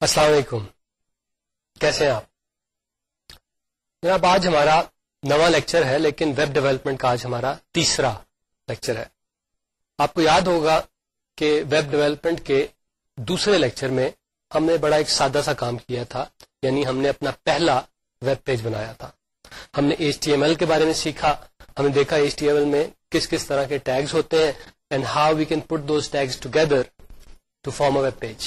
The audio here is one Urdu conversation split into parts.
السلام علیکم۔ کیسے ہیں آپ؟ جناب، آج ہمارا نواں لیکچر ہے، لیکن ویب ڈیولپمنٹ کا آج ہمارا تیسرا لیکچر ہے۔ آپ کو یاد ہوگا کہ ویب ڈیولپمنٹ کے دوسرے لیکچر میں ہم نے بڑا ایک سادہ سا کام کیا تھا یعنی ہم نے اپنا پہلا ویب پیج بنایا تھا۔ ہم نے ایچ ٹی ایم ایل کے بارے میں سیکھا، ہم نے دیکھا ایچ ٹی ایم ایل میں کس کس طرح کے ٹیگز ہوتے ہیں and how we can put those tags together to form a web page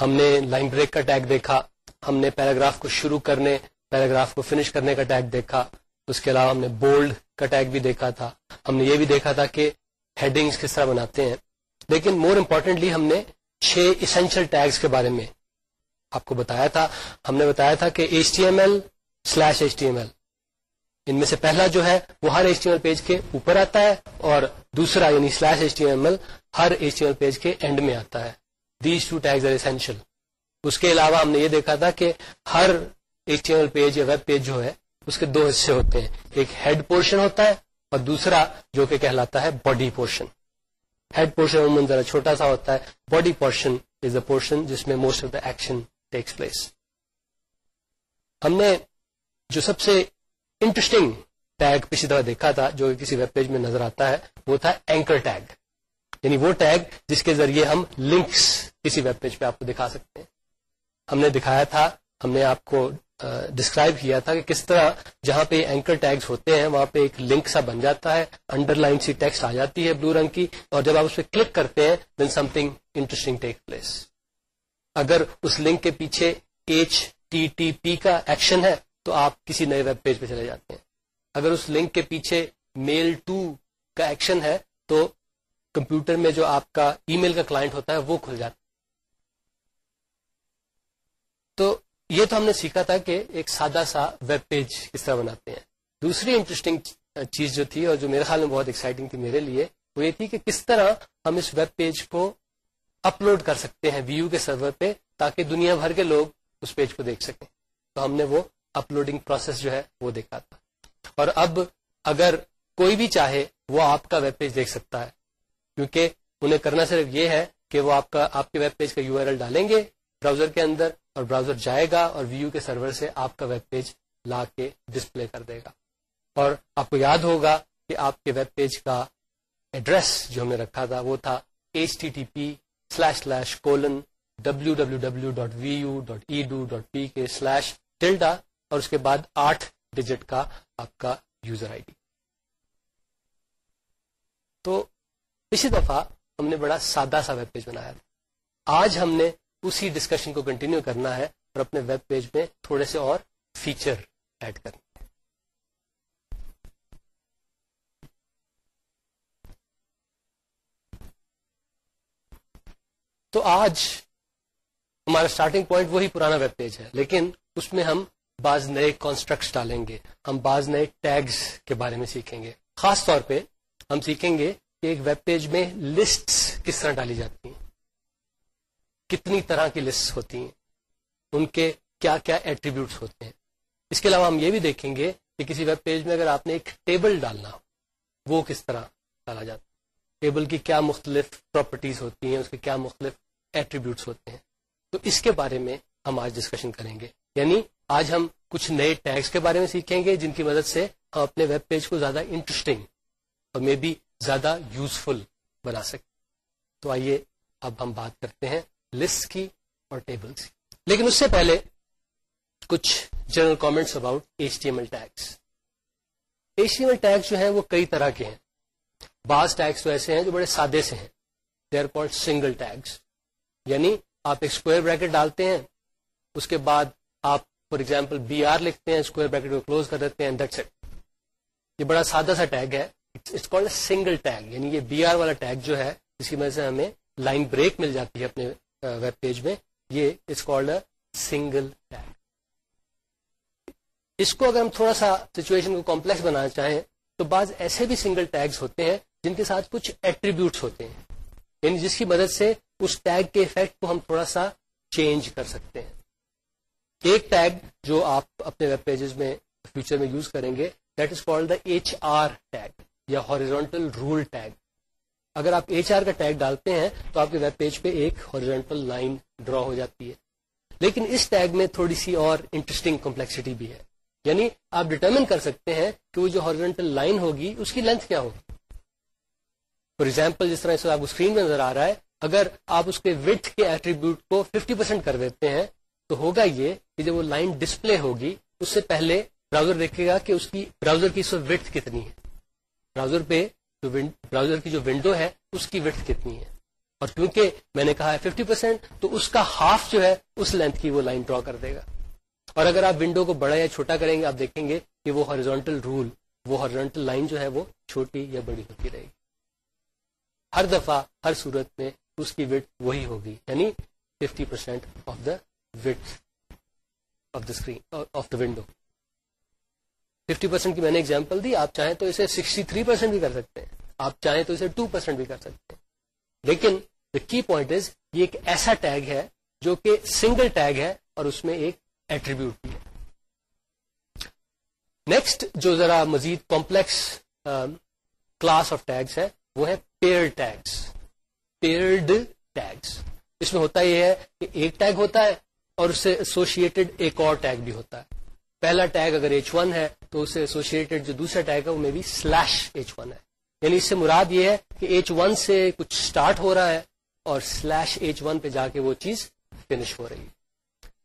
ہم نے لائن بریک کا ٹیگ دیکھا، ہم نے پیراگراف کو شروع کرنے، پیراگراف کو فنش کرنے کا ٹیگ دیکھا، اس کے علاوہ ہم نے بولڈ کا ٹیگ بھی دیکھا تھا۔ ہم نے یہ بھی دیکھا تھا کہ ہیڈنگز کس طرح بناتے ہیں۔ لیکن مور امپورٹینٹلی ہم نے چھ اسینشل ٹیگز کے بارے میں آپ کو بتایا تھا۔ ہم نے بتایا تھا کہ H T M L slash H T M L ان میں سے پہلا جو ہے وہ ہر H T M L page کے اوپر آتا ہے اور دوسرا یعنی slash H T M L ہر H T M L page کے اینڈ میں آتا ہے۔ These two tags are essential اس کے علاوہ ہم نے یہ دیکھا تھا کہ ہر ایچ ٹی ایل پیج یا ویب پیج جو ہے، اس کے دو حصے ہوتے ہیں۔ ایک ہیڈ پورشن ہوتا ہے اور دوسرا جو کہ کہلاتا ہے باڈی پورشن ہیڈ پورشن عموماً ذرا چھوٹا سا ہوتا ہے۔ Body portion is the portion جس میں most of the action takes place ہم نے جو سب سے انٹرسٹنگ ٹیگ پچھلی دفعہ دیکھا تھا، جو کسی ویب پیج میں نظر آتا ہے، وہ تھا اینکر ٹیگ یعنی وہ ٹیگ جس کے ذریعے ہم لنکس کسی ویب پیج پہ آپ کو دکھا سکتے ہیں۔ ہم نے دکھایا تھا، ہم نے آپ کو ڈسکرائب کیا تھا کہ کس طرح جہاں پہ اینکر ٹیگز ہوتے ہیں، وہاں پہ ایک لنک سا بن جاتا ہے انڈر لائن سی ٹیکسٹ آ جاتی ہے بلو رنگ کی اور جب آپ اس پہ کلک کرتے ہیں then something interesting take place اگر اس لنک کے پیچھے ایچ ٹی ٹی پی کا ایکشن ہے، تو آپ کسی نئے ویب پیج پہ چلے جاتے ہیں۔ اگر اس لنک کے پیچھے میل ٹو کا ایکشن ہے، تو کمپیوٹر میں جو آپ کا ای میل کا کلائنٹ ہوتا ہے وہ کھل جاتا ہے۔ تو یہ تو ہم نے سیکھا تھا کہ ایک سادہ سا ویب پیج کس طرح بناتے ہیں۔ دوسری انٹرسٹنگ چیز جو تھی اور جو میرے خیال میں بہت ایکسائٹنگ تھی میرے لیے وہ یہ تھی کہ کس طرح ہم اس ویب پیج کو اپلوڈ کر سکتے ہیں ویو کے سرور پہ تاکہ دنیا بھر کے لوگ اس پیج کو دیکھ سکیں۔ تو ہم نے وہ اپلوڈنگ پروسیس جو ہے وہ دیکھا تھا۔ اور اب اگر کوئی بھی چاہے وہ آپ کا ویب پیج دیکھ سکتا ہے۔ کیونکہ انہیں کرنا صرف یہ ہے کہ وہ آپ کا، آپ کے ویب پیج کا یو آر ایل ڈالیں گے براؤزر کے اندر، اور براؤزر جائے گا اور ویو کے سرور سے آپ کا ویب پیج لا کے ڈسپلے کر دے گا۔ اور آپ کو یاد ہوگا کہ آپ کے ویب پیج کا ایڈریس جو ہم نے رکھا تھا، وہ تھا H T T P slash slash colon W W W dot V U dot edu dot P K slash tilde اور اس کے بعد آٹھ ڈیجٹ کا آپ کا یوزر آئی ڈی تو اسی دفعہ ہم نے بڑا سادہ سا ویب پیج بنایا تھا۔ آج ہم نے اسی ڈسکشن کو کنٹینیو کرنا ہے اور اپنے ویب پیج میں تھوڑے سے اور فیچر ایڈ کرنا تو آج ہمارا اسٹارٹنگ پوائنٹ وہی پرانا ویب پیج ہے، لیکن اس میں ہم بعض نئے کانسٹرکٹس ڈالیں گے، ہم بعض نئے ٹیگز کے بارے میں سیکھیں گے۔ خاص طور پہ ہم سیکھیں گے کہ ایک ویب پیج میں لسٹ کس طرح ڈالی جاتی ہیں؟ کتنی طرح کی لسٹ ہوتی ہیں؟ ان کے کیا کیا ایٹریبیوٹس ہوتے ہیں؟ اس کے علاوہ ہم یہ بھی دیکھیں گے کہ کسی ویب پیج میں اگر آپ نے ایک ٹیبل ڈالنا ہو، وہ کس طرح ڈالا جاتا ہے؟ ٹیبل کی کیا مختلف پراپرٹیز ہوتی ہیں؟ اس کے کیا مختلف ایٹریبیوٹس ہوتے ہیں؟ تو اس کے بارے میں ہم آج ڈسکشن کریں گے۔ یعنی آج ہم کچھ نئے ٹیگس کے بارے میں سیکھیں گے جن کی مدد سے ہم اپنے ویب پیج کو زیادہ انٹرسٹنگ اور مے بی زیادہ یوزفل بنا سکیں تو آئیے اب ہم بات کرتے ہیں لسٹ کی اور ٹیبلس کی۔ لیکن اس سے پہلے کچھ general comments about H T M L tags H T M L tags جو ہیں وہ کئی طرح کے ہیں۔ بعض ٹیگس تو ایسے ہیں جو بڑے سادے سے ہیں۔ They are called single tags یعنی آپ ایک اسکوئر بریکٹ ڈالتے ہیں، اس کے بعد آپ فار ایگزامپل بی آر لکھتے ہیں اسکوئر بریکٹ کو کلوز کر دیتے ہیں یہ بڑا سادہ سا ٹیگ ہے۔ اٹس کالڈ سنگل ٹیگ یعنی یہ بی آر والا ٹیگ جو ہے جس کی وجہ سے ہمیں لائن بریک مل جاتی ہے اپنے ویب پیج میں۔ یہ is called a single tag اس کو اگر ہم تھوڑا سا سچویشن کو کمپلیکس بنانا چاہیں، تو بعض ایسے بھی سنگل ٹیگس ہوتے ہیں جن کے ساتھ کچھ ایٹریبیوٹس ہوتے ہیں۔ یعنی جس کی مدد سے اس ٹیگ کے افیکٹ کو ہم تھوڑا سا چینج کر سکتے ہیں۔ ایک ٹیگ جو آپ اپنے ویب پیجز میں فیوچر میں یوز کریں گے that is called the H R tag یا ہاریزونٹل رول ٹیگ اگر آپ ایچ آر کا ٹیگ ڈالتے ہیں تو آپ کے ویب پیج پہ ایک ہارجنٹل لائن ڈرا ہو جاتی ہے۔ لیکن اس ٹیگ میں تھوڑی سی اور انٹرسٹنگ کمپلیکسٹی بھی ہے۔ یعنی آپ ڈٹرمن کر سکتے ہیں کہ وہ جو ہارجنٹل لائن ہوگی، اس کی لینتھ کیا ہوگی۔ فار ایگزامپل جس طرح اس آپ کو اسکرین میں نظر آ رہا ہے، اگر آپ اس کے وتھ کے ایٹریبیوٹ کو 50% پرسینٹ کر دیتے ہیں، تو ہوگا یہ کہ جب وہ لائن ڈسپلے ہوگی، اس سے پہلے براؤزر دیکھے گا کہ اس کی براؤزر کی اس وتھ کتنی ہے۔ براؤزر پہ براؤزر کی جو ونڈو ہے، اس کی وتھ کتنی ہے؟ اور کیونکہ میں نے کہا ہے 50% پرسینٹ تو اس کا ہاف جو ہے، اس لینتھ کی وہ لائن ڈرا کر دے گا۔ اور اگر آپ ونڈو کو بڑا یا چھوٹا کریں گے، آپ دیکھیں گے کہ وہ ہارزونٹل رول وہ ہارزونٹل لائن جو ہے، وہ چھوٹی یا بڑی ہوتی رہے گی۔ ہر دفعہ، ہر صورت میں اس کی وٹ وہی ہوگی یعنی fifty percent of the width of the screen of the window fifty percent کی میں نے ایگزامپل دی، آپ چاہیں تو اسے سکسٹی تھری پرسینٹ بھی کر سکتے ہیں، آپ چاہیں تو اسے ٹو پرسینٹ بھی کر سکتے ہیں۔ لیکن دا کی پوائنٹ از یہ ایک ایسا ٹیگ ہے جو کہ سنگل ٹیگ ہے اور اس میں ایک ایٹریبیوٹ بھی ہے۔ نیکسٹ جو ذرا مزید کمپلیکس کلاس آف ٹیگس ہے، وہ ہے پیئر ٹیگس پیئرڈ ٹیگس اس میں ہوتا یہ ہے کہ ایک ٹیگ ہوتا ہے اور اس سے ایسوسیٹڈ ایک اور ٹیگ بھی ہوتا ہے۔ پہلا ٹیگ اگر ایچ ون ہے تو اس سے ایسوسیٹڈ جو دوسرا ٹیگ ہے وہ میں بھی سلیش ایچ ون ہے۔ یعنی اس سے مراد یہ ہے کہ ایچ ون سے کچھ اسٹارٹ ہو رہا ہے اور سلیش ایچ ون پہ جا کے وہ چیز فنش ہو رہی ہے۔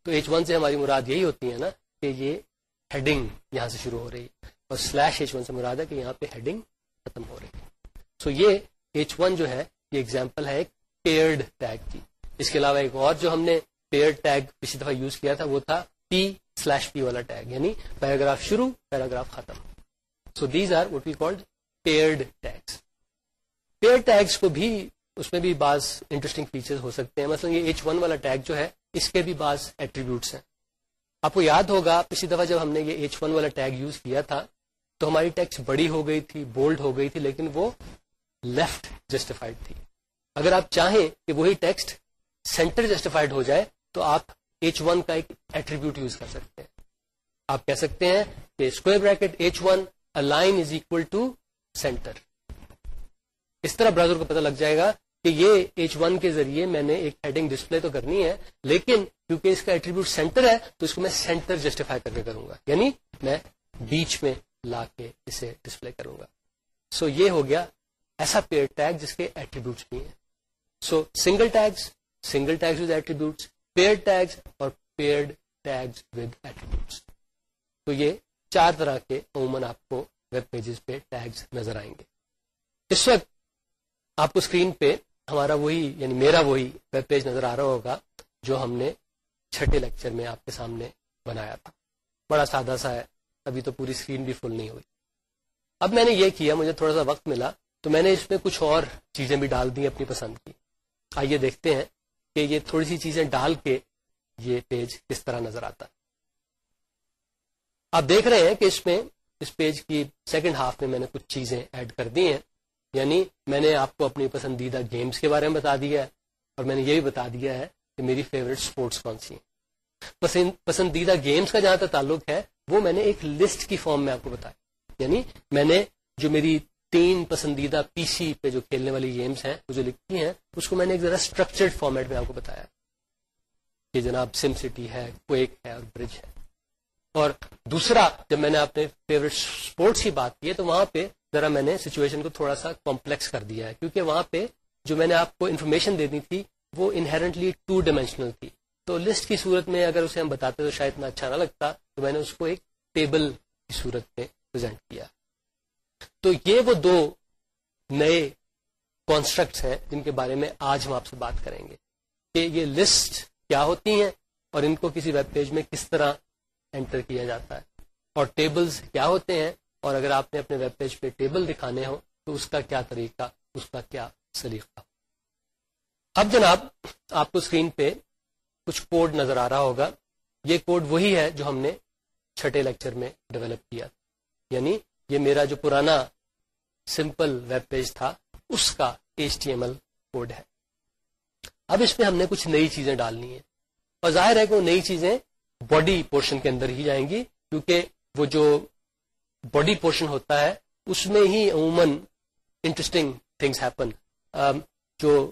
تو ایچ ون سے ہماری مراد یہی ہوتی ہے نا کہ یہ ہیڈنگ یہاں سے شروع ہو رہی ہے اور سلیش ایچ ون سے مراد ہے کہ یہاں پہ ہیڈنگ ختم ہو رہی ہے۔ سو so یہ ایچ ون جو ہے، یہ ایگزامپل ہے ایک پیئرڈ ٹیگ کی۔ اس کے علاوہ ایک اور جو ہم نے پیئرڈ ٹیگ پچھلی دفعہ یوز کیا تھا وہ تھا پی سلیش پی والا ٹیگ یعنی پیراگراف شروع پیراگراف ختم so these are what we called paired tags pair tags کو بھی اس میں بھی بعض انٹرسٹنگ فیچر ہو سکتے ہیں مثلا یہ ایچ ون والا ٹیگ جو ہے اس کے بھی بعض ایٹریبیوٹس ہیں آپ کو یاد ہوگا پچھلی دفعہ جب ہم نے یہ ایچ ون والا ٹیگ یوز کیا تھا تو ہماری ٹیکس بڑی ہو گئی تھی بولڈ ہو گئی تھی لیکن وہ لیفٹ جسٹیفائڈ تھی اگر آپ چاہیں کہ وہی ٹیکسٹ سینٹر جسٹیفائڈ ہو جائے تو آپ ایچ ون کا ایک ایٹریبیوٹ یوز کر سکتے ہیں۔ آپ کہہ سکتے ہیں کہ square bracket H one line is equal to centre اس طرح براؤزر کو پتہ لگ جائے گا کہ یہ ایچ ون کے ذریعے میں نے ایک ہیڈنگ ڈسپلے تو کرنی ہے، لیکن کیونکہ اس کا ایٹریبیوٹ سینٹر ہے، تو اس کو میں سینٹر جسٹیفائی کر کے کروں گا۔ یعنی میں بیچ میں لا کے اسے ڈسپلے کروں گا۔ سو so یہ ہو گیا ایسا پیئر ٹیگ جس کے ایٹریبیوٹس بھی ہیں۔ So single tags single tags with attributes pair tags اور پیئرڈ ٹیگس ود ایٹریبیوٹس تو یہ چار طرح کے عموماً آپ کو ویب پیجز پہ ٹیگس نظر آئیں گے. اس وقت آپ کو اسکرین پہ ہمارا وہی یعنی میرا وہی ویب پیج نظر آ رہا ہوگا جو ہم نے چھٹے لیکچر میں آپ کے سامنے بنایا تھا. بڑا سادہ سا ہے، ابھی تو پوری اسکرین بھی فل نہیں ہوئی. اب میں نے یہ کیا، مجھے تھوڑا سا وقت ملا، تو میں نے اس میں کچھ اور چیزیں بھی ڈال دی اپنی پسند کی. آئیے دیکھتے ہیں کہ یہ تھوڑی سی چیزیں ڈال کے یہ پیج کس طرح نظر آتا ہے۔ آپ دیکھ رہے ہیں کہ اس میں، اس پیج کی سیکنڈ ہاف میں میں نے کچھ چیزیں ایڈ کر دی ہیں۔ یعنی میں نے آپ کو اپنی پسندیدہ گیمز کے بارے میں بتا دیا ہے اور میں نے یہ بھی بتا دیا ہے کہ میری فیوریٹ سپورٹس کون سی ہیں۔ پسندیدہ گیمز کا جہاں تک تعلق ہے، وہ میں نے ایک لسٹ کی فارم میں آپ کو بتایا۔ یعنی میں نے جو میری تین پسندیدہ پی سی پہ جو کھیلنے والی گیمز ہیں وہ جو لکھتی ہیں، اس کو میں نے ایک ذرا اسٹرکچرڈ فارمیٹ میں آپ کو بتایا۔ کہ جناب سم سٹی ہے، کویک ہے اور برج ہے۔ اور دوسرا، جب میں نے اپنے فیوریٹ اسپورٹس کی بات کی ہے، تو وہاں پہ ذرا میں نے سچویشن کو تھوڑا سا کمپلیکس کر دیا ہے۔ کیونکہ وہاں پہ جو میں نے آپ کو انفارمیشن دینی تھی، وہ انہرنٹلی ٹو ڈائمینشنل تھی۔ تو لسٹ کی صورت میں اگر اسے ہم بتاتے تو شاید اتنا اچھا نہ لگتا، تو میں نے اس کو ایک ٹیبل کی صورت میں پرزینٹ کیا۔ تو یہ وہ دو نئے کانسٹرکٹس ہیں جن کے بارے میں آج ہم آپ سے بات کریں گے کہ یہ لسٹ کیا ہوتی ہیں اور ان کو کسی ویب پیج میں کس طرح انٹر کیا جاتا ہے اور ٹیبلز کیا ہوتے ہیں اور اگر آپ نے اپنے ویب پیج پہ ٹیبل دکھانے ہو تو اس کا کیا طریقہ، اس کا کیا سلیقہ۔ اب جناب، آپ کو اسکرین پہ کچھ کوڈ نظر آ رہا ہوگا۔ یہ کوڈ وہی ہے جو ہم نے چھٹے لیکچر میں ڈیولپ کیا۔ یعنی یہ میرا جو پرانا سمپل ویب پیج تھا، اس کا H T M L code ہے۔ اب اس میں ہم نے کچھ نئی چیزیں ڈالنی ہیں۔ اور ظاہر ہے کہ وہ نئی چیزیں باڈی پورشن کے اندر ہی جائیں گی، کیونکہ وہ جو باڈی پورشن ہوتا ہے، اس میں ہی عموماً انٹرسٹنگ تھنگس ہیپن جو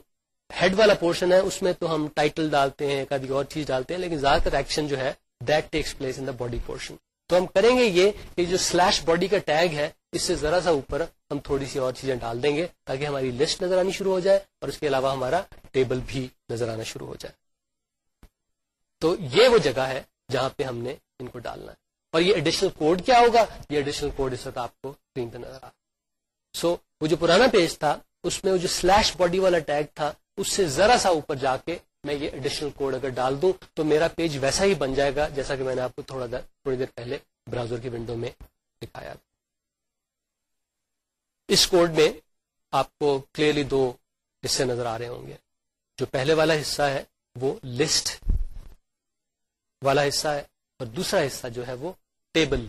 ہیڈ والا پورشن ہے، اس میں تو ہم ٹائٹل ڈالتے ہیں ایک آدھی اور چیز ڈالتے ہیں، لیکن زیادہ تر ایکشن جو ہے that takes place in the body portion تو ہم کریں گے یہ کہ جو سلیش باڈی کا ٹیگ ہے، اس سے ذرا سا اوپر ہم تھوڑی سی اور چیزیں ڈال دیں گے تاکہ ہماری لسٹ نظر آنی شروع ہو جائے اور اس کے علاوہ ہمارا ٹیبل بھی نظر آنا شروع ہو جائے۔ تو یہ وہ جگہ ہے جہاں پہ ہم نے ان کو ڈالنا ہے۔ اور یہ ایڈیشنل کوڈ کیا ہوگا؟ یہ ایڈیشنل کوڈ اس وقت آپ کو اسکرین پہ نظر آ سو وہ جو پرانا پیج تھا، اس میں وہ جو سلیش باڈی والا ٹیگ تھا، اس سے ذرا سا اوپر جا کے میں یہ ایڈیشنل کوڈ اگر ڈال دوں تو میرا پیج ویسا ہی بن جائے گا جیسا کہ میں نے آپ کو تھوڑا دیر تھوڑی دیر پہلے براؤزر کی ونڈو میں دکھایا اس کوڈ میں آپ کو کلیئرلی دو حصے نظر آ رہے ہوں گے۔ جو پہلے والا حصہ ہے وہ لسٹ والا حصہ ہے اور دوسرا حصہ جو ہے وہ ٹیبل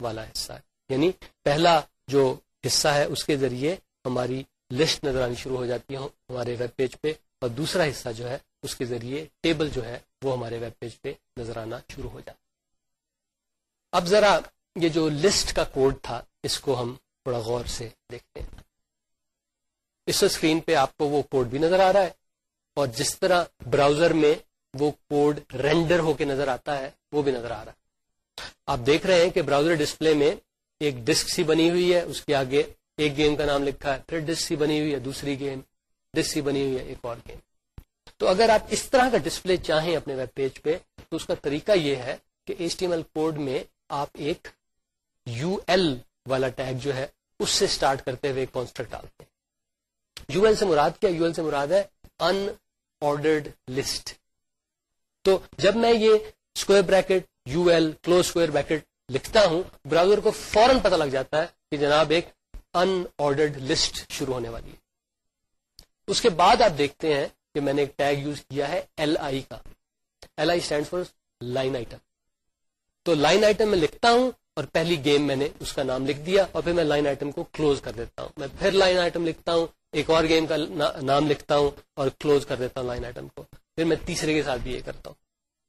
والا حصہ ہے۔ یعنی پہلا جو حصہ ہے اس کے ذریعے ہماری لسٹ نظر آنی شروع ہو جاتی ہے ہمارے ویب پیج پہ اور دوسرا حصہ جو ہے اس کے ذریعے ٹیبل جو ہے وہ ہمارے ویب پیج پہ نظر آنا شروع ہو جاتا اب ذرا یہ جو لسٹ کا کوڈ تھا، اس کو ہم تھوڑا غور سے دیکھتے ہیں۔ اس اسکرین پہ آپ کو وہ کوڈ بھی نظر آ رہا ہے اور جس طرح براؤزر میں وہ کوڈ رینڈر ہو کے نظر آتا ہے، وہ بھی نظر آ رہا ہے۔ آپ دیکھ رہے ہیں کہ براؤزر ڈسپلے میں ایک ڈسک سی بنی ہوئی ہے، اس کے آگے ایک گیم کا نام لکھا ہے، پھر ڈسک سی بنی ہوئی ہے، دوسری گیم، ڈسک سی بنی ہوئی ہے، ایک اور گیم۔ تو اگر آپ اس طرح کا ڈسپلے چاہیں اپنے ویب پیج پہ، تو اس کا طریقہ یہ ہے کہ H T M L code میں آپ ایک یو ایل والا ٹیگ جو ہے، اس سے اسٹارٹ کرتے ہوئے کانسٹرکٹ ڈالتے ہیں۔ یو ایل سے مراد کیا؟ یو ایل سے مراد ہے ان آرڈرڈ لسٹ تو جب میں یہ square bracket U L close square bracket لکھتا ہوں براؤزر کو فوراً پتہ لگ جاتا ہے کہ جناب ایک ان آرڈرڈ لسٹ شروع ہونے والی ہے۔ اس کے بعد آپ دیکھتے ہیں کہ میں نے ایک ٹیگ یوز کیا ہے ایل آئی کا۔ L I stand for line item تو لائن آئٹم میں لکھتا ہوں اور پہلی گیم میں نے اس کا نام لکھ دیا اور پھر میں لائن آئٹم کو کلوز کر دیتا ہوں۔ میں پھر لائن آئٹم لکھتا ہوں، ایک اور گیم کا نام لکھتا ہوں اور کلوز کر دیتا ہوں لائن آئٹم کو۔ پھر میں تیسرے کے ساتھ بھی یہ کرتا ہوں۔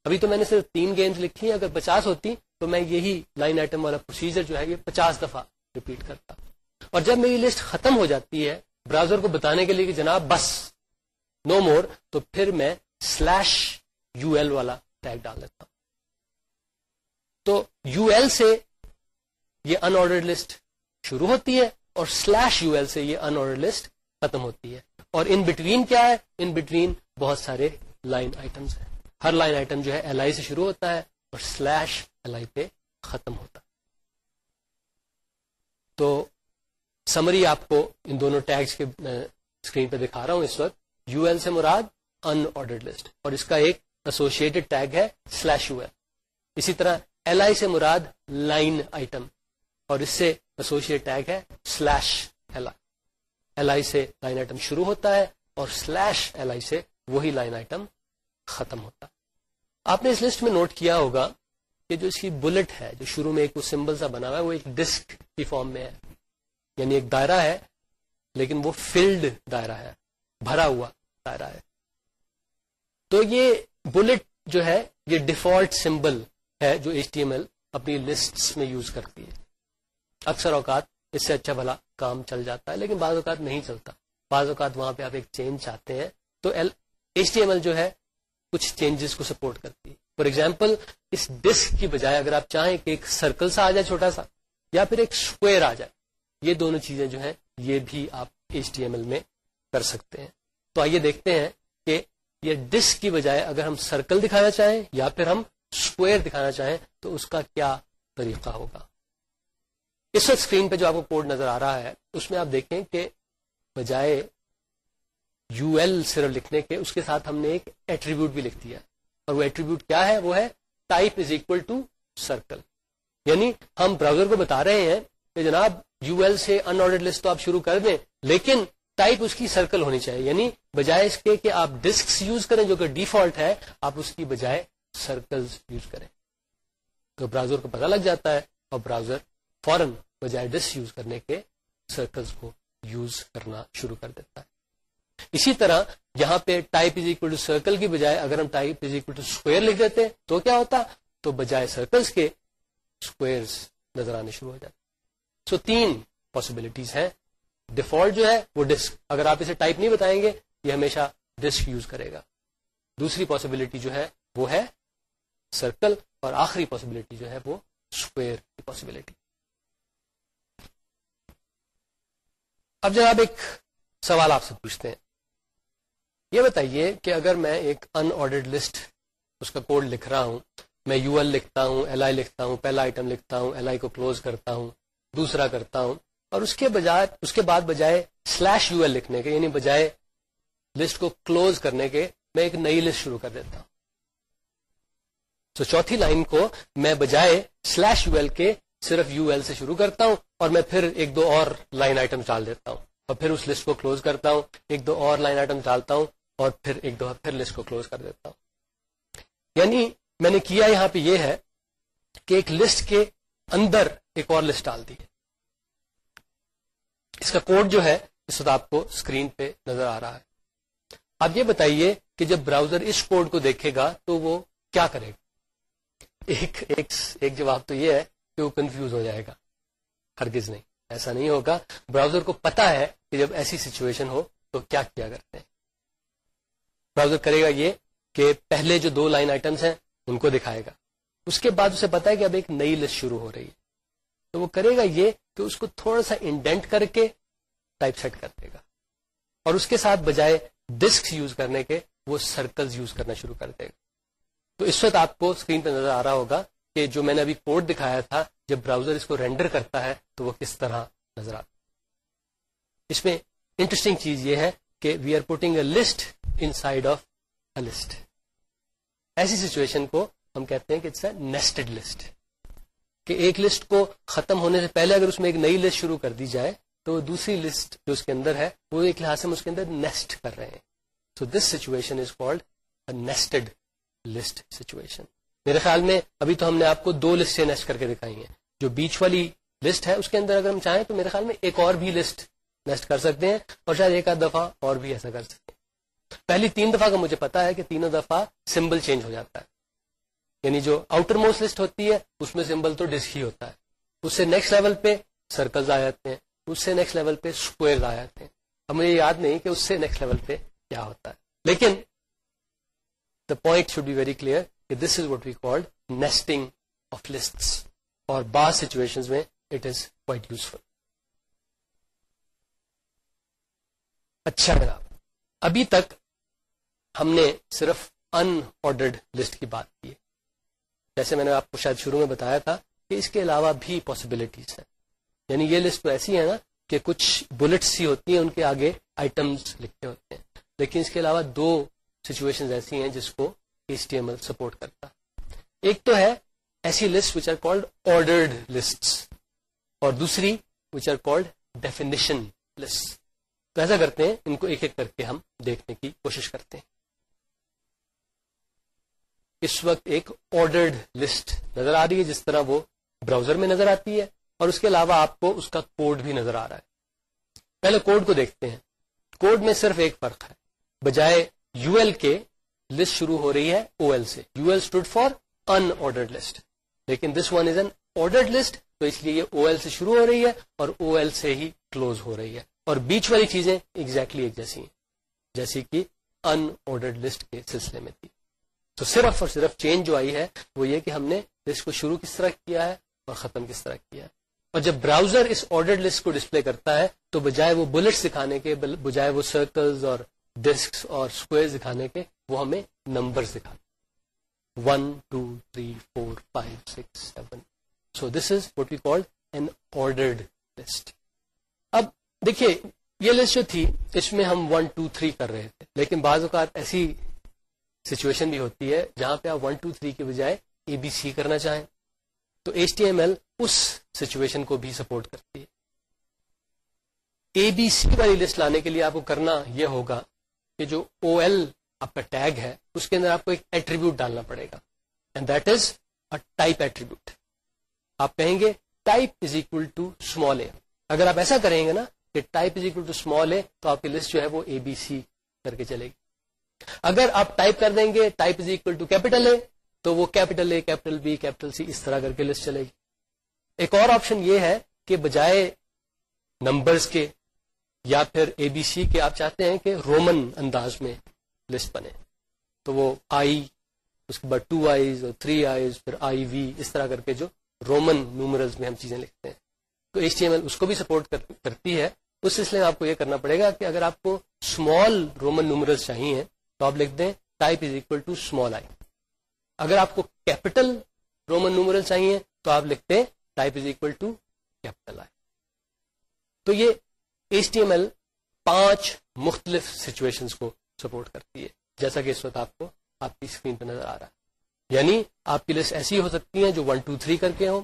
ابھی تو میں نے صرف تین گیمز لکھی ہیں، اگر پچاس ہوتی تو میں یہی لائن آئٹم والا پروسیجر جو ہے یہ پچاس دفعہ ریپیٹ کرتا۔ اور جب میری لسٹ ختم ہو جاتی ہے براؤزر کو بتانے کے لیے کہ جناب بس نو مور تو پھر میں سلیش یو ایل والا ٹیگ ڈال دیتا ہوں۔ تو یو ایل سے یہ ان آرڈر لسٹ شروع ہوتی ہے اور سلیش یو ایل سے یہ ان آرڈر لسٹ ختم ہوتی ہے۔ اور ان بٹوین کیا ہے؟ ان بٹوین بہت سارے لائن آئٹمس ہیں۔ ہر لائن آئٹم جو ہے ایل آئی سے شروع ہوتا ہے اور سلیش ایل آئی پہ ختم ہوتا ہے۔ تو سمری آپ کو ان دونوں ٹیگس کے اسکرین پہ دکھا رہا ہوں اس وقت۔ یو ایل سے مراد ان آرڈر لسٹ اور اس کا ایک ایسوسیٹڈ ٹیگ ہے سلیش یو ایل اسی طرح ایل آئی سے مراد لائن آئٹم اور اس سے ایسوسیٹ ٹیگ ہے slash L I L I سے لائن آئٹم شروع ہوتا ہے اور سلیش ایل آئی سے وہی لائن آئٹم ختم ہوتا آپ نے اس لسٹ میں نوٹ کیا ہوگا کہ جو اس کی بلٹ ہے، جو شروع میں ایک سمبل سا بنا ہوا ہے، وہ ایک ڈسک کی فارم میں ہے. یعنی ایک دائرہ ہے، لیکن وہ فلڈ دائرہ ہے، بھرا ہوا. دائرہ ہے۔ تو یہ بلٹ جو ہے، یہ ڈیفالٹ سمبل ہے جو ایچ ٹی ایم ایل اپنی لسٹ میں یوز کرتی ہے۔ اکثر اوقات اس سے اچھا بھلا کام چل جاتا ہے، لیکن بعض اوقات نہیں چلتا۔ بعض اوقات وہاں پہ آپ ایک چینج چاہتے ہیں، تو ایچ ٹی ایم ایل جو ہے، کچھ چینجز کو سپورٹ کرتی ہے۔ فار ایگزامپل اس ڈسک کی بجائے اگر آپ چاہیں کہ ایک سرکل سا آ جائے، چھوٹا سا، یا پھر ایک اسکوئر آ جائے، یہ دونوں چیزیں جو ہیں، یہ بھی آپ ایچ ٹی ایم ایل میں کر سکتے ہیں۔ تو آئیے دیکھتے ہیں کہ یہ ڈسک کی بجائے اگر ہم سرکل دکھانا چاہیں یا پھر ہم اسکوئر دکھانا چاہیں تو اس کا کیا طریقہ ہوگا؟ اس وقت اسکرین پہ جو آپ کو کوڈ نظر آ رہا ہے، اس میں آپ دیکھیں کہ بجائے یو ایل صرف لکھنے کے، اس کے ساتھ ہم نے ایک ایٹریبیوٹ بھی لکھ دیا۔ اور وہ ایٹریبیوٹ کیا ہے؟ وہ ہے type is equal to circle یعنی ہم براؤزر کو بتا رہے ہیں کہ جناب یو ایل سے ان آرڈر لسٹ تو آپ شروع کر دیں، لیکن ٹائپ اس کی سرکل ہونی چاہیے۔ یعنی بجائے اس کے کہ آپ ڈسک یوز کریں جو کہ ڈیفالٹ ہے آپ اس کی بجائے سرکل یوز کریں۔ تو براؤزر کو پتہ لگ جاتا ہے اور براؤزر فوراً بجائے ڈسک یوز کرنے کے سرکلز کو یوز کرنا شروع کر دیتا ہے۔ اسی طرح یہاں پہ type is equal to circle کی بجائے اگر ہم type is equal to square لکھ دیتے تو کیا ہوتا؟ تو بجائے سرکلس کے اسکوئر نظر آنے شروع ہو جاتے سو so, تین پاسبلٹیز ہیں۔ ڈیفالٹ جو ہے وہ ڈسک اگر آپ اسے ٹائپ نہیں بتائیں گے یہ ہمیشہ ڈسک یوز کرے گا۔ دوسری پاسبلٹی جو ہے وہ ہے سرکل اور آخری پاسبلٹی جو ہے وہ اسکوئر کی پاسبلٹی اب جناب ایک سوال آپ سے پوچھتے ہیں۔ یہ بتائیے کہ اگر میں ایک ان آرڈرڈ لسٹ اس کا کوڈ لکھ رہا ہوں، میں یو ایل لکھتا ہوں ایل آئی لکھتا ہوں، پہلا آئٹم لکھتا ہوں ایل آئی کو کلوز کرتا ہوں، دوسرا کرتا ہوں، اور اس کے بجائے، اس کے بعد بجائے سلیش یو ایل لکھنے کے یعنی بجائے لسٹ کو کلوز کرنے کے میں ایک نئی لسٹ شروع کر دیتا ہوں۔ تو چوتھی لائن کو میں بجائے سلیش یو ایل کے صرف یو ایل سے شروع کرتا ہوں اور میں پھر ایک دو اور لائن آئٹم ڈال دیتا ہوں اور پھر اس لسٹ کو کلوز کرتا ہوں، ایک دو اور لائن آئٹم ڈالتا ہوں اور پھر ایک دو پھر لسٹ کو کلوز کر دیتا ہوں۔ یعنی میں نے کیا یہاں پہ یہ ہے کہ ایک لسٹ کے اندر ایک اور لسٹ ڈال دی۔ اس کا کوڈ جو ہے، اس وقت آپ کو اسکرین پہ نظر آ رہا ہے۔ آپ یہ بتائیے کہ جب براؤزر اس کوڈ کو دیکھے گا تو وہ کیا کرے گا؟ ایک ایک, ایک جواب تو یہ ہے کہ وہ کنفیوز ہو جائے گا۔ ہرگز نہیں ایسا نہیں ہوگا۔ براؤزر کو پتا ہے کہ جب ایسی سچویشن ہو تو کیا کیا کرتے ہیں۔ براؤزر کرے گا یہ کہ پہلے جو دو لائن آئٹمس ہیں ان کو دکھائے گا۔ اس کے بعد اسے پتا ہے کہ اب ایک نئی لسٹ شروع ہو رہی ہے۔ تو وہ کرے گا یہ کہ اس کو تھوڑا سا انڈینٹ کر کے ٹائپ سیٹ کر دے گا۔ اور اس کے ساتھ بجائے ڈسک یوز کرنے کے وہ سرکلز یوز کرنا شروع کر دے گا۔ تو اس وقت آپ کو اسکرین پہ نظر آ رہا ہوگا کہ جو میں نے ابھی کوڈ دکھایا تھا، جب براؤزر اس کو رینڈر کرتا ہے تو وہ کس طرح نظر آتا اس میں انٹرسٹنگ چیز یہ ہے کہ we are putting a list inside of a list ایسی سچویشن کو ہم کہتے ہیں کہ اٹس اے نیسٹڈ لسٹ کہ ایک لسٹ کو ختم ہونے سے پہلے اگر اس میں ایک نئی لسٹ شروع کر دی جائے، تو دوسری لسٹ جو اس کے اندر ہے، وہ ایک لحاظ سے ہم اس کے اندر نیسٹ کر رہے ہیں۔ So this situation is called nested list situation میرے خیال میں ابھی تو ہم نے آپ کو دو لسٹیں نیسٹ کر کے دکھائی ہیں۔ جو بیچ والی لسٹ ہے، اس کے اندر اگر ہم چاہیں تو میرے خیال میں ایک اور بھی لسٹ نیسٹ کر سکتے ہیں اور شاید ایک آدھ دفعہ اور بھی ایسا کر سکتے ہیں۔ پہلی تین دفعہ کا مجھے پتا ہے کہ تینوں دفعہ سمبل چینج ہو جاتا ہے۔ یعنی جو آؤٹر موسٹ لسٹ ہوتی ہے، اس میں سمبل تو ڈسک ہی ہوتا ہے۔ اس سے نیکسٹ لیول پہ سرکلز آ جاتے ہیں، اس سے نیکسٹ لیول پہ اسکوئر آ جاتے ہیں۔ اب مجھے یاد نہیں کہ اس سے نیکسٹ لیول پہ کیا ہوتا ہے۔ لیکن the point should be very clear کہ this is what we called nesting of list اور بعض سچویشن میں اٹ از کوائٹ یوزفل اچھا جناب، ابھی تک ہم نے صرف ان آرڈرڈ لسٹ کی بات کی ہے۔ جیسے میں نے آپ کو شاید شروع میں بتایا تھا کہ اس کے علاوہ بھی پاسبلٹیز ہیں۔ یعنی یہ لسٹ تو ایسی ہے نا کہ کچھ بلٹس ہی ہوتی ہیں، ان کے آگے آئٹمس لکھے ہوتے ہیں۔ لیکن اس کے علاوہ دو سچویشن ایسی ہیں جس کو H T M L support کرتا ایک تو ہے ایسی list which are called ordered list اور دوسری which are called definition list تو ایسا کرتے ہیں، ان کو ایک ایک کر کے ہم دیکھنے کی کوشش کرتے ہیں۔ اس وقت ایک آرڈرڈ لسٹ نظر آ رہی ہے، جس طرح وہ براؤزر میں نظر آتی ہے، اور اس کے علاوہ آپ کو اس کا کوڈ بھی نظر آ رہا ہے۔ پہلے کوڈ کو دیکھتے ہیں۔ کوڈ میں صرف ایک فرق ہے۔ بجائے یو ایل کے لسٹ شروع ہو رہی ہے او ایل سے۔ U L stood for unordered list لیکن this one is an ordered list تو اس لیے یہ او ایل سے شروع ہو رہی ہے اور او ایل سے ہی کلوز ہو رہی ہے۔ اور بیچ والی چیزیں ایگزیکٹلی ایک جیسی ہیں، جیسی کہ ان آرڈرڈ لسٹ کے سلسلے میں تھی۔ تو صرف اور صرف چینج جو آئی ہے، وہ یہ کہ ہم نے لسٹ کو شروع کس طرح کیا ہے اور ختم کس طرح کیا ہے۔ اور جب براؤزر اس آرڈر لسٹ کو ڈسپلے کرتا ہے، تو بجائے وہ بلٹس دکھانے کے بجائے وہ سرکلز اور ڈسک اور اسکوئر دکھانے کے، وہ ہمیں نمبر دکھاتے one two three four five six seven so this is what we call an ordered list اب دیکھیے، یہ لسٹ جو تھی، اس میں ہم ون ٹو تھری کر رہے تھے۔ لیکن بعض اوقات ایسی سچویشن بھی ہوتی ہے جہاں پہ آپ ون ٹو تھری کے بجائے اے بی سی کرنا چاہیں۔ تو ایچ ٹی ایم ایل اس سچویشن کو بھی سپورٹ کرتی ہے۔ اے بی سی والی لسٹ لانے کے لیے آپ کو کرنا یہ ہوگا کہ جو او ایل آپ کا ٹیگ ہے، اس کے اندر آپ کو ایک ایٹریبیوٹ ڈالنا پڑے گا. And that is a type attribute آپ کہیں گے type is equal to small A اگر آپ ایسا کریں گے نا کہ type is equal to small A تو آپ کی لسٹ جو ہے وہ اے بی سی کر کے چلے گی. اگر آپ ٹائپ کر دیں گے type is equal to capital A تو وہ capital A capital B capital C اس طرح کر کے لسٹ چلے گی. ایک اور آپشن یہ ہے کہ بجائے نمبرز کے یا پھر اے بی سی کے آپ چاہتے ہیں کہ رومن انداز میں لسٹ بنے۔ تو وہ آئی اس کے بعد ٹو آئیز اور تھری آئیز پھر آئی وی اس طرح کر کے جو رومن نومرلز میں ہم چیزیں لکھتے ہیں۔ تو ایچ ٹی ایم ایل اس کو بھی سپورٹ کرتی ہے۔ اس سلسلے میں آپ کو یہ کرنا پڑے گا کہ اگر آپ کو اسمال رومن نومرلز چاہیے تو آپ لکھ دیں type is equal to small I اگر آپ کو کیپٹل رومن نومرل چاہیے تو آپ لکھتے ہیں type is equal to capital I تو یہ ایچ ٹی ایم ایل پانچ مختلف سچویشن کو سپورٹ کرتی ہے۔ جیسا کہ اس وقت آپ کو آپ کی اسکرین پہ نظر آ رہا ہے۔ یعنی آپ کی لسٹ ایسی ہو سکتی ہیں جو ون ٹو تھری کر کے ہوں۔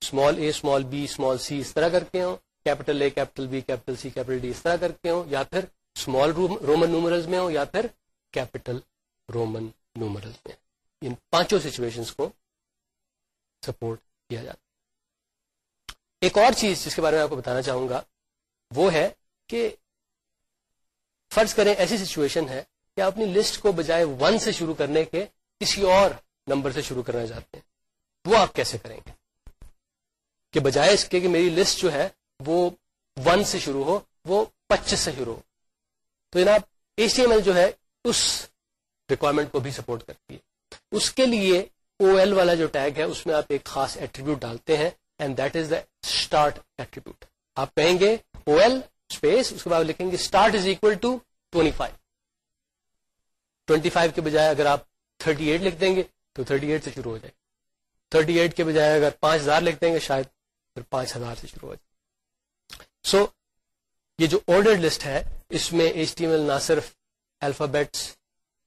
Small A small B small C اس طرح کر کے ہوں۔ Capital A capital B capital C capital D اس طرح کر کے ہوں۔ یا پھر اسمال رومن نومرلز میں ہوں یا پھر کیپٹل رومن نومرلز میں۔ ان پانچوں سچویشن کو سپورٹ کیا جاتا ایک اور چیز جس کے بارے میں آپ کو بتانا چاہوں گا وہ ہے کہ فرض کریں ایسی سچویشن ہے کہ آپ اپنی لسٹ کو بجائے ون سے شروع کرنے کے کسی اور نمبر سے شروع کرنا چاہتے ہیں۔ وہ آپ کیسے کریں گے؟ کہ بجائے اس کے کہ میری لسٹ جو ہے وہ ون سے شروع ہو، وہ پچیس سے شروع ہو۔ تو جناب اے سی ایم ایل جو ہے اس ریکوائرمنٹ کو بھی سپورٹ کرتی ہے۔ اس کے لیے او ایل والا جو ٹیگ ہے، اس میں آپ ایک خاص ایٹریبیوٹ ڈالتے ہیں and that is the start attribute آپ کہیں گے او ایل اسپیس اس کے بعد لکھیں گے start is equal to twenty five twenty five کے بجائے اگر آپ تھرٹی ایٹ لکھ دیں گے تو تھرٹی ایٹ سے شروع ہو جائے تھرٹی ایٹ کے بجائے اگر پانچ ہزار لکھ دیں گے شاید پھر پانچ ہزار سے شروع ہو جائے سو so, یہ جو آرڈر لسٹ ہے اس میں ایچ ٹی ایم ایل نہ صرف الفابیٹس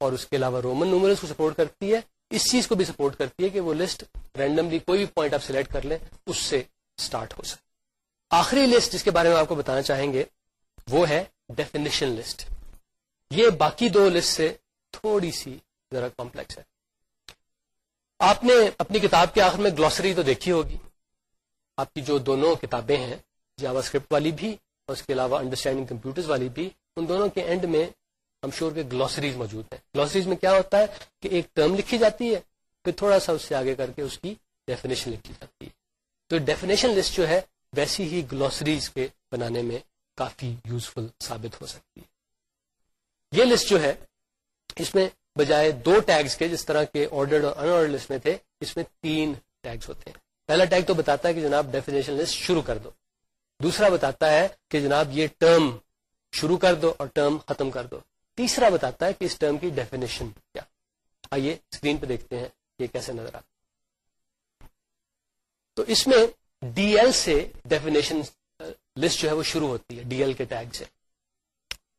اور اس کے علاوہ رومن نومرس کو سپورٹ کرتی ہے۔ اس چیز کو بھی سپورٹ کرتی ہے کہ وہ لسٹ رینڈملی کوئی بھی پوائنٹ آپ سلیکٹ کر لیں اس سے اسٹارٹ ہو سکے آخری لسٹ جس کے بارے میں آپ کو بتانا چاہیں گے، وہ ہے ڈیفینیشن لسٹ یہ باقی دو لسٹ سے تھوڑی سی ذرا کمپلیکس ہے۔ آپ نے اپنی کتاب کے آخر میں گلوسری تو دیکھی ہوگی۔ آپ کی جو دونوں کتابیں ہیں جاوا اسکرپٹ والی بھی اور اس کے علاوہ انڈرسٹینڈنگ کمپیوٹرز والی بھی، ان دونوں کے اینڈ میں ہم شور کے گلوسریز موجود ہیں۔ گلوسریز میں کیا ہوتا ہے کہ ایک ٹرم لکھی جاتی ہے، پھر تھوڑا سا اس سے آگے کر کے اس کی ڈیفینیشن لکھی جاتی ہے۔ تو ڈیفینیشن لسٹ جو ہے ویسی ہی گلوسریز کے بنانے میں کافی یوزفل ثابت ہو سکتی ہے۔ یہ لسٹ جو ہے، اس میں بجائے دو ٹیگز کے، جس طرح کے آرڈرڈ اور ان آرڈر لسٹ میں تھے، اس میں تین ٹیگز ہوتے ہیں۔ پہلا ٹیگ تو بتاتا ہے کہ جناب ڈیفینیشن لسٹ شروع کر دو۔ دوسرا بتاتا ہے کہ جناب یہ ٹرم شروع کر دو اور ٹرم ختم کر دو۔ تیسرا بتاتا ہے کہ اس ٹرم کی ڈیفینیشن کیا۔ آئیے اسکرین پہ دیکھتے ہیں یہ کیسے نظر آتا تو اس میں ڈی ایل سے ڈیفینیشن لسٹ uh, جو ہے وہ شروع ہوتی ہے، ڈی ایل کے ٹیگ سے۔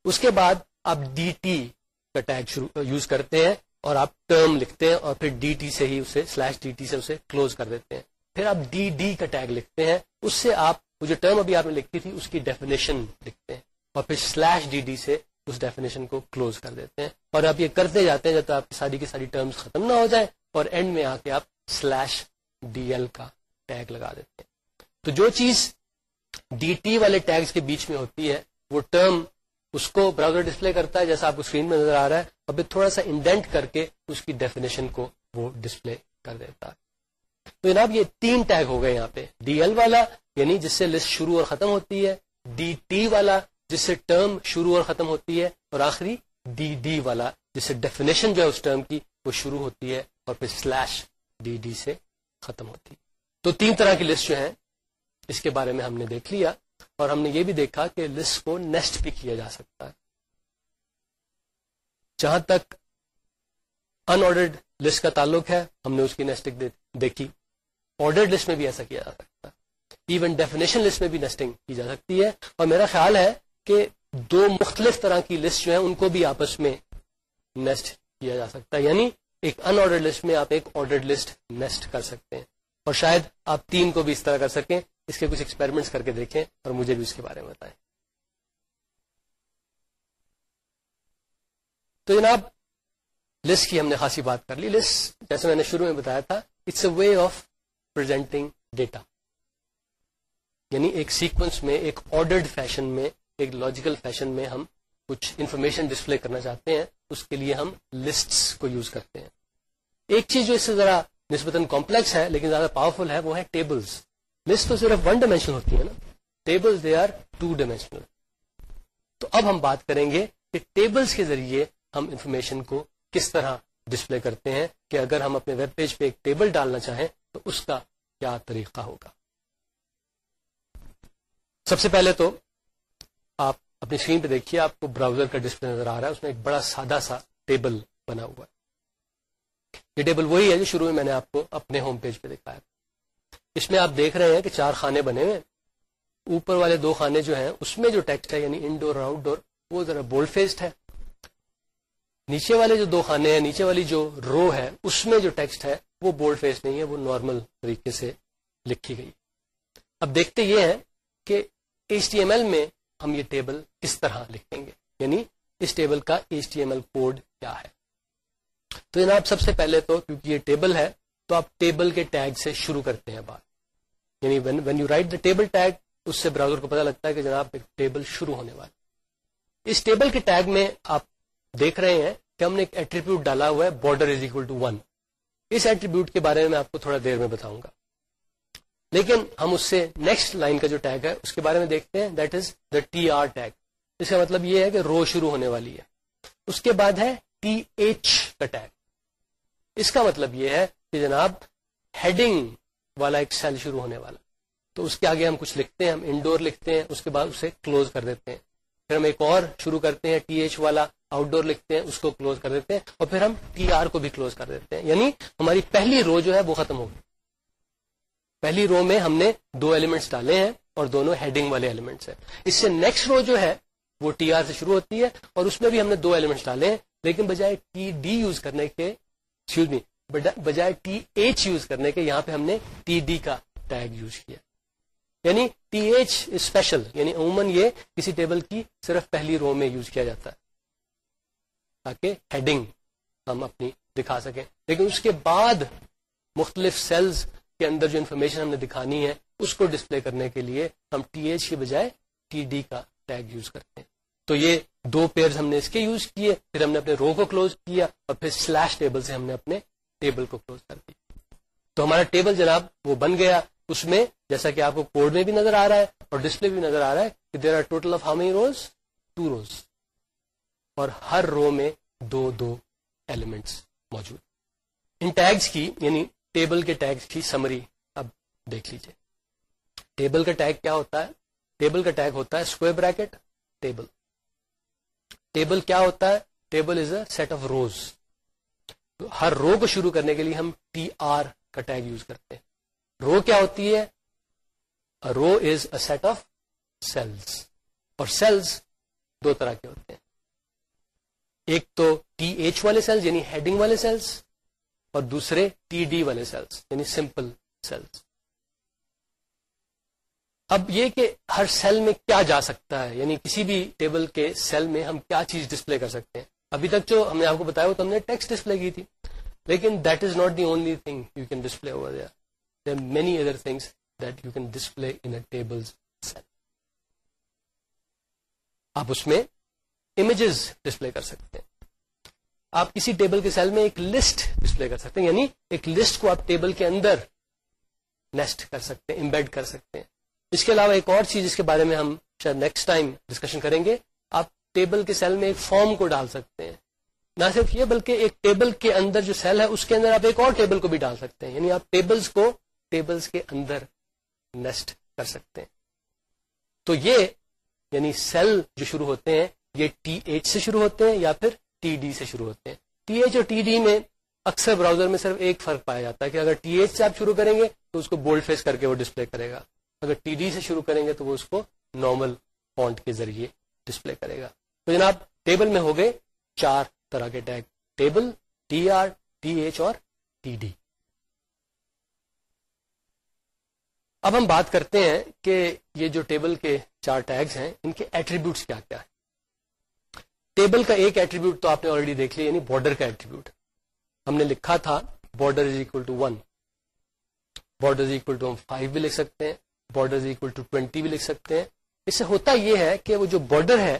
اس کے بعد آپ ڈی ٹی کا ٹیگ یوز uh, کرتے ہیں اور آپ ٹرم لکھتے ہیں اور پھر ڈی ٹی سے ہی اسے سلیش ڈی ٹی سے اسے کلوز کر دیتے ہیں۔ پھر آپ ڈی ڈی کا ٹیگ لکھتے ہیں، اس سے آپ وہ جو ٹرم ابھی آپ نے لکھی تھی، اس کی ڈیفینیشن لکھتے ہیں۔ اور پھر سلیش ڈی ڈی سے اس ڈیفینیشن کو کلوز کر دیتے ہیں۔ اور آپ یہ کرتے جاتے ہیں جب تک آپ کی ساری کی ساری ٹرمز ختم نہ ہو جائے اور اینڈ میں آ کے آپ سلیش ڈی ایل کا ٹیگ لگا دیتے ہیں۔ تو جو چیز ڈی ٹی والے ٹیگز کے بیچ میں ہوتی ہے، وہ ٹرم اس کو براؤزر ڈسپلے کرتا ہے، جیسا آپ کو اسکرین میں نظر آ رہا ہے، اور پھر تھوڑا سا انڈینٹ کر کے اس کی ڈیفینیشن کو وہ ڈسپلے کر دیتا ہے۔ تو جناب یہ تین ٹیگ ہو گئے یہاں پہ۔ ڈی ایل والا یعنی جس سے لسٹ شروع اور ختم ہوتی ہے۔ ڈی ٹی والا، جس سے ٹرم شروع اور ختم ہوتی ہے۔ اور آخری ڈی ڈی والا، جس سے ڈیفینیشن جو ہے اس ٹرم کی، وہ شروع ہوتی ہے اور پھر سلیش ڈی ڈی سے ختم ہوتی ہے۔ تو تین طرح کی لسٹ جو ہیں اس کے بارے میں ہم نے دیکھ لیا اور ہم نے یہ بھی دیکھا کہ لسٹ کو نیسٹ بھی کیا جا سکتا ہے۔ جہاں تک ان آرڈرڈ لسٹ کا تعلق ہے، ہم نے اس کی نیسٹنگ دیکھی۔ آرڈرڈ لسٹ میں بھی ایسا کیا جا سکتا ہے۔ ایون ڈیفینیشن لسٹ میں بھی نیسٹنگ کی جا سکتی ہے۔ اور میرا خیال ہے کہ دو مختلف طرح کی لسٹ جو ہے ان کو بھی آپس میں نیسٹ کیا جا سکتا ہے۔ یعنی ایک ان آرڈر لسٹ میں آپ ایک آرڈر لسٹ نیسٹ کر سکتے ہیں۔ اور شاید آپ تین کو بھی اس طرح کر سکیں۔ اس کے کچھ ایکسپیریمنٹس کر کے دیکھیں اور مجھے بھی اس کے بارے میں بتائیں۔ تو جناب لسٹ کی ہم نے خاصی بات کر لی۔ لسٹ جیسے میں نے شروع میں بتایا تھا it's a way of presenting data یعنی ایک سیکوینس میں، ایک آرڈرڈ فیشن میں، ایک لاجیکل فیشن میں ہم کچھ انفارمیشن ڈسپلے کرنا چاہتے ہیں۔ اس کے لیے ہم لسٹس کو یوز کرتے ہیں۔ ایک چیز جو اس سے ذرا نسبتاً کمپلیکس ہے، لیکن زیادہ پاورفل ہے، وہ ہے ٹیبلز لسٹ تو صرف ون ڈائمینشن ہوتی ہے نا۔ Tables they are two dimensional تو اب ہم بات کریں گے کہ ٹیبلز کے ذریعے ہم انفارمیشن کو کس طرح ڈسپلے کرتے ہیں کہ اگر ہم اپنے ویب پیج پہ ایک ٹیبل ڈالنا چاہیں تو اس کا کیا طریقہ ہوگا۔ سب سے پہلے تو آپ اپنی اسکرین پہ دیکھیے، آپ کو براؤزر کا ڈسپلے نظر آ رہا ہے، اس میں ایک بڑا سادہ سا ٹیبل بنا ہوا ہے۔ یہ ٹیبل وہی ہے جو شروع میں میں نے آپ کو اپنے ہوم پیج پہ دکھایا اس میں آپ دیکھ رہے ہیں کہ چار خانے بنے ہوئے اوپر والے دو خانے جو ہیں، اس میں جو ٹیکسٹ ہے یعنی انڈور اور آؤٹ ڈور وہ ذرا بولڈ فیسڈ ہے۔ نیچے والے جو دو خانے ہیں، نیچے والی جو رو ہے، اس میں جو ٹیکسٹ ہے، وہ بولڈ فیس نہیں ہے، وہ نارمل طریقے سے لکھی گئی۔ اب دیکھتے یہ ہیں کہ ایچ ٹی ایم ایل میں ہم یہ ٹیبل کس طرح لکھیں گے۔ یعنی اس ٹیبل کا H T M L code کیا ہے۔ تو جناب، سب سے پہلے تو کیونکہ یہ ٹیبل ہے تو آپ ٹیبل کے ٹیگ سے شروع کرتے ہیں بات۔ یعنی when you write the table tag اس سے براؤزر کو پتا لگتا ہے کہ جناب ایک ٹیبل شروع ہونے والا اس ٹیبل کے ٹیگ میں آپ دیکھ رہے ہیں کہ ہم نے ایک ایٹریبیوٹ ڈالا ہوا ہے border is equal to one us attribute کے بارے میں آپ کو تھوڑا دیر میں بتاؤں گا۔ لیکن ہم اس سے نیکسٹ لائن کا جو ٹیگ ہے، اس کے بارے میں دیکھتے ہیں that is the T R tag اس کا مطلب یہ ہے کہ رو شروع ہونے والی ہے۔ اس کے بعد ہے ٹی ایچ کا ٹیگ اس کا مطلب یہ ہے کہ جناب ہیڈنگ والا ایک سیل شروع ہونے والا۔ تو اس کے آگے ہم کچھ لکھتے ہیں، ہم انڈور لکھتے ہیں، اس کے بعد اسے کلوز کر دیتے ہیں۔ پھر ہم ایک اور شروع کرتے ہیں ٹی ایچ والا آؤٹ ڈور لکھتے ہیں، اس کو کلوز کر دیتے ہیں۔ اور پھر ہم ٹی آر کو بھی کلوز کر دیتے ہیں۔ یعنی ہماری پہلی رو جو ہے وہ ختم ہوگی پہلی رو میں ہم نے دو ایلیمنٹس ڈالے ہیں اور دونوں ہیڈنگ والے ایلیمنٹس ہیں۔ اس سے نیکسٹ رو جو ہے وہ ٹی آر سے شروع ہوتی ہے اور اس میں بھی ہم نے دو ایلیمنٹس ڈالے ہیں، لیکن بجائے ٹی ڈی یوز کرنے کے می بجائے ٹی ایچ یوز کرنے کے، یہاں پہ ہم نے ٹی ڈی کا ٹیگ یوز کیا۔ یعنی ٹی ایچ اسپیشل یعنی عموماً یہ کسی ٹیبل کی صرف پہلی رو میں یوز کیا جاتا ہے۔ تاکہ ہیڈنگ ہم اپنی دکھا سکیں۔ لیکن اس کے بعد مختلف سیلز کے اندر جو انفارمیشن ہم نے دکھانی ہے، اس کو ڈسپلے کرنے کے لیے ہم ٹی ایچ کے بجائے ٹی ڈی کا ٹیگ یوز کرتے ہیں۔ تو یہ دو پیئر ہم نے اس کے یوز کیے، پھر ہم نے اپنے رو کو کلوز کیا اور پھر سلیش ٹیبل سے ہم نے اپنے ٹیبل کو کلوز کر دیا۔ تو ہمارا ٹیبل جناب وہ بن گیا۔ اس میں جیسا کہ آپ کو کوڈ میں بھی نظر آ رہا ہے اور ڈسپلے بھی نظر آ رہا ہے کہ there are total of how many rows two rows اور ہر رو میں دو دو ایلیمنٹس موجود۔ ان ٹیگس کی یعنی ٹیبل کے ٹیگس کی سمری اب دیکھ لیجیے ٹیبل کا ٹیگ کیا ہوتا ہے؟ ٹیبل کا ٹیگ ہوتا ہے اسکوئر بریکٹ ٹیبل ٹیبل کیا ہوتا ہے؟ Table is a set of rows Hare row کو شروع کرنے کے لیے ہم ٹی آر کا ٹیگ یوز کرتے ہیں. رو کیا ہوتی ہے؟ Row is a set of cells اور سیلس دو طرح کے ہوتے ہیں. ایک تو ٹی ایچ والے سیلس یعنی ہیڈنگ والے سیلس اور دوسرے ٹی ڈی والے سیلس یعنی سمپل سیلس اب یہ کہ ہر سیل میں کیا جا سکتا ہے؟ یعنی کسی بھی ٹیبل کے سیل میں ہم کیا چیز ڈسپلے کر سکتے ہیں؟ ابھی تک جو ہم نے آپ کو بتایا وہ تو ہم نے ٹیکسٹ ڈسپلے کی تھی، لیکن that is not the only thing you can display over there many other things that you can display in table cell آپ اس میں امیجز ڈسپلے کر سکتے ہیں۔ آپ کسی ٹیبل کے سیل میں ایک لسٹ ڈسپلے کر سکتے ہیں یعنی ایک لسٹ کو آپ ٹیبل کے اندر نیسٹ کر سکتے ہیں امبیڈ کر سکتے ہیں۔ اس کے علاوہ ایک اور چیز جس کے بارے میں ہم شاید نیکسٹ ٹائم ڈسکشن کریں گے۔ آپ ٹیبل کے سیل میں ایک فارم کو ڈال سکتے ہیں۔ نہ صرف یہ، بلکہ ایک ٹیبل کے اندر جو سیل ہے، اس کے اندر آپ ایک اور ٹیبل کو بھی ڈال سکتے ہیں۔ یعنی آپ ٹیبلز کو ٹیبلز کے اندر نیسٹ کر سکتے ہیں۔ تو یہ یعنی سیل جو شروع ہوتے ہیں، یہ ٹی ایچ سے شروع ہوتے ہیں یا پھر ٹی ڈی سے شروع ہوتے ہیں۔ ٹی ایچ اور ٹی ڈی میں اکثر براؤزر میں صرف ایک فرق پایا جاتا ہے کہ اگر ٹی ایچ سے آپ شروع کریں گے تو اس کو بولڈ فیس کر کے وہ ڈسپلے کرے گا۔ اگر ٹی ڈی سے شروع کریں گے تو وہ اس کو نارمل فونٹ کے ذریعے ڈسپلے کرے گا۔ تو جناب ٹیبل میں ہو گئے چار طرح کے tag table T R T H اور ٹی ڈی اب ہم بات کرتے ہیں کہ یہ جو ٹیبل کے چار ٹیگز ہیں، ان کے ایٹریبیوٹس کیا کیا ہے ٹیبل کا ایک ایٹریبیوٹ تو آپ نے آلریڈی دیکھ لیا یعنی بارڈر کا ایٹریبیوٹ ہم نے لکھا تھا border is equal to one border is equal to ہم فائیو بھی لکھ سکتے ہیں۔ Border is equal to twenty بھی لکھ سکتے ہیں۔ اس سے ہوتا یہ ہے کہ وہ جو بارڈر ہے،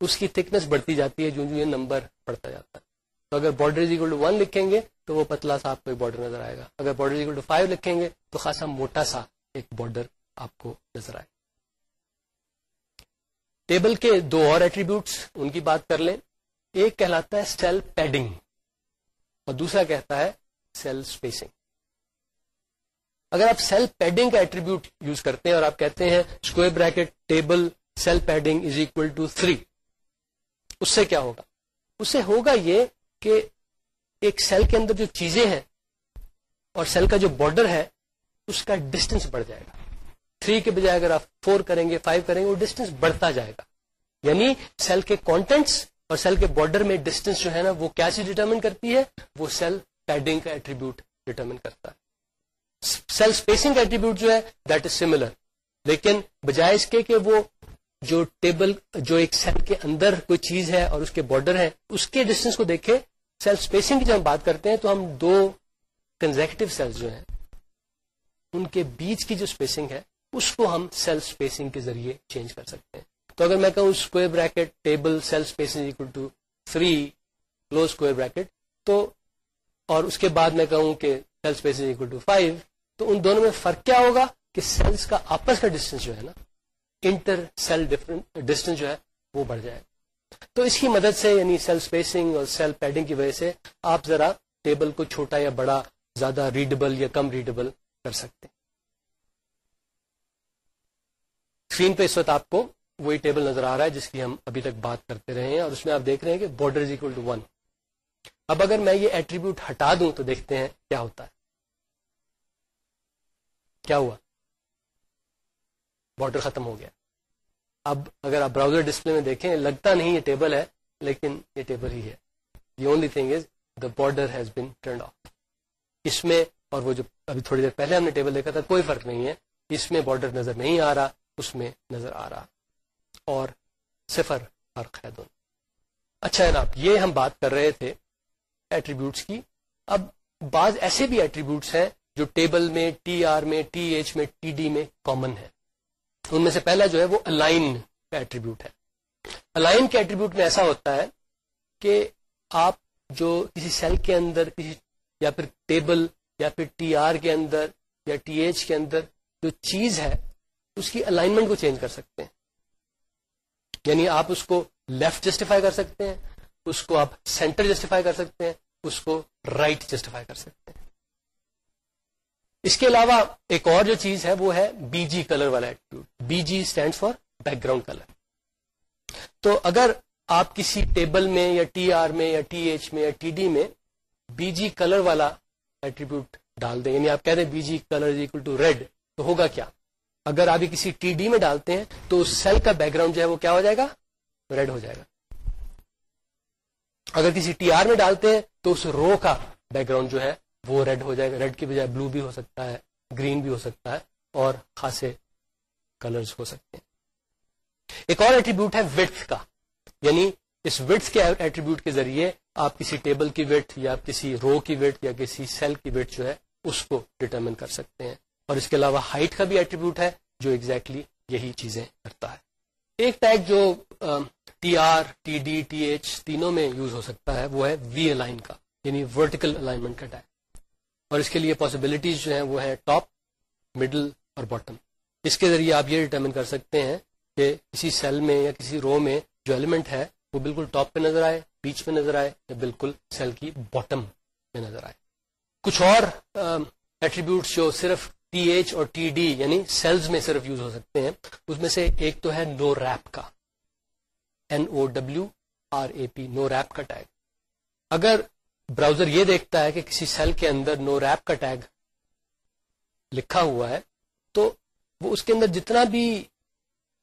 اس کی تھکنس بڑھتی جاتی ہے، جو جو یہ نمبر بڑھتا جاتا ہے۔ تو اگر border is equal to one لکھیں گے، تو وہ پتلا سا آپ کو ایک بارڈر نظر آئے گا۔ اگر بارڈر اکول ٹو فائیو لکھیں گے، تو خاصا موٹا سا ایک بارڈر آپ کو نظر آئے۔ ٹیبل کے دو اور ایٹریبیوٹس ان کی بات کر لیں۔ ایک کہلاتا ہے سیل پیڈنگ اور دوسرا کہتا ہے سیل اسپیسنگ اگر آپ سیل پیڈنگ کا ایٹریبیوٹ یوز کرتے ہیں اور آپ کہتے ہیں square bracket table cell padding is equal to three اس سے کیا ہوگا؟ اس سے ہوگا یہ کہ ایک سیل کے اندر جو چیزیں ہیں اور سیل کا جو بارڈر ہے، اس کا ڈسٹینس بڑھ جائے گا۔ تھری کے بجائے اگر آپ فور کریں گے فائیو کریں گے، وہ ڈسٹینس بڑھتا جائے گا۔ یعنی سیل کے کانٹینٹس اور سیل کے بارڈر میں ڈسٹینس جو ہے نا، وہ کیا چیز ڈیٹرمن کرتی ہے؟ وہ سیل پیڈنگ کا ایٹریبیوٹ ڈیٹرمن کرتا ہے۔ سیل اسپیسنگ ایٹریبیوٹ جو ہے دیٹ از سملر لیکن بجائے اس کے کہ وہ جو ٹیبل جو ایک سیل کے اندر کوئی چیز ہے اور اس کے بارڈر ہے، اس کے ڈسٹینس کو دیکھے سیل اسپیسنگ کی جب ہم بات کرتے ہیں تو ہم دو کنزیکٹو سیلز جو ہیں، ان کے بیچ کی جو اسپیسنگ ہے، اس کو ہم سیل اسپیسنگ کے ذریعے چینج کر سکتے ہیں. تو اگر میں کہوں square bracket table cell spacing equal to three close square bracket تو اور اس کے بعد میں کہوں کہ cell spacing equal to five تو ان دونوں میں فرق کیا ہوگا کہ سیلس کا آپس کا ڈسٹینس جو ہے نا انٹر سیل ڈسٹینس جو ہے، وہ بڑھ جائے۔ تو اس کی مدد سے یعنی سیل اسپیسنگ اور سیل پیڈنگ کی وجہ سے آپ ذرا ٹیبل کو چھوٹا یا بڑا، زیادہ ریڈیبل یا کم ریڈیبل کر سکتے اسکرین پہ اس وقت آپ کو وہی ٹیبل نظر آ رہا ہے جس کی ہم ابھی تک بات کرتے رہے ہیں اور اس میں آپ دیکھ رہے ہیں کہ border is equal to one اب اگر میں یہ ایٹریبیوٹ ہٹا دوں تو دیکھتے ہیں کیا ہوتا ہے۔ کیا ہوا؟ بارڈر ختم ہو گیا۔ اب اگر آپ براؤزر ڈسپلے میں دیکھیں، لگتا نہیں یہ ٹیبل ہے، لیکن یہ ٹیبل ہی ہے۔ The only thing is the border has been turned off اس میں، اور وہ جو ابھی تھوڑی دیر پہلے ہم نے ٹیبل دیکھا تھا، کوئی فرق نہیں ہے۔ اس میں بارڈر نظر نہیں آ رہا، اس میں نظر آ رہا۔ اور صفر فرق ہے دونوں اچھا جناب، یہ ہم بات کر رہے تھے ایٹریبیوٹس کی۔ اب بعض ایسے بھی ایٹریبیوٹس ہیں جو ٹیبل میں، ٹی آر میں، ٹی ایچ میں، ٹی ڈی میں کامن ہے۔ ان میں سے پہلا جو ہے وہ الائن کا ایٹریبیوٹ ہے۔ الائن کے ایٹریبیوٹ میں ایسا ہوتا ہے کہ آپ جو کسی سیل کے اندر، کسی یا پھر ٹیبل یا پھر ٹی آر کے اندر یا ٹی ایچ کے اندر جو چیز ہے، اس کی الائنمنٹ کو چینج کر سکتے ہیں۔ یعنی آپ اس کو لیفٹ جسٹیفائی کر سکتے ہیں، اس کو آپ سینٹر جسٹیفائی کر سکتے ہیں، اس کو رائٹ right جسٹیفائی کر سکتے ہیں۔ اس کے علاوہ ایک اور جو چیز ہے وہ ہے بی جی کلر والا attitude B G stand for background colour تو اگر آپ کسی ٹیبل میں یا ٹی آر میں یا ٹی ایچ میں یا ٹی ڈی میں بی جی کلر والا ایٹریبیوٹ ڈال دیں یعنی آپ کہہ دیں B G colour is equal to red تو ہوگا کیا؟ اگر آپ کسی ٹی ڈی میں ڈالتے ہیں تو اس سیل کا بیک گراؤنڈ جو ہے وہ کیا ہو جائے گا؟ ریڈ ہو جائے گا. اگر کسی ٹی آر میں ڈالتے ہیں تو اس رو کا بیک گراؤنڈ جو ہے وہ ریڈ ہو جائے گا۔ ریڈ کی بجائے بلو بھی ہو سکتا ہے گرین بھی ہو سکتا ہے اور خاصے کلرز ہو سکتے ہیں۔ ایک اور ایٹریبیوٹ ہے وتھ کا۔ یعنی اس وتھ کے ایٹریبیوٹ کے ذریعے آپ کسی ٹیبل کی وتھ یا کسی رو کی وتھ یا کسی سیل کی وتھ جو ہے اس کو ڈٹرمن کر سکتے ہیں۔ اور اس کے علاوہ ہائٹ کا بھی ایٹریبیوٹ ہے جو ایگزیکٹلی exactly یہی چیزیں کرتا ہے۔ ایک ٹیگ جو T R T D T H تینوں میں یوز ہو سکتا ہے وہ ہے وی الائن کا یعنی ورٹیکل الائنمنٹ کا ٹیگ اور اس کے لیے پاسبلٹیز جو ہیں وہ ہے ٹاپ مڈل اور باٹم اس کے ذریعے آپ یہ ڈٹرمن کر سکتے ہیں کہ کسی سیل میں یا کسی رو میں جو ایلیمنٹ ہے وہ بالکل ٹاپ پہ نظر آئے بیچ میں نظر آئے یا بالکل سیل کی باٹم میں نظر آئے. کچھ اور ایٹریبیوٹس جو صرف ٹی ایچ اور ٹی ڈی یعنی سیلز میں صرف یوز ہو سکتے ہیں، اس میں سے ایک تو ہے نو ریپ کا. N O W R A P no wrap کا ٹیگ اگر براؤزر یہ دیکھتا ہے کہ کسی سیل کے اندر نو ریپ کا ٹیگ لکھا ہوا ہے، تو وہ اس کے اندر جتنا بھی،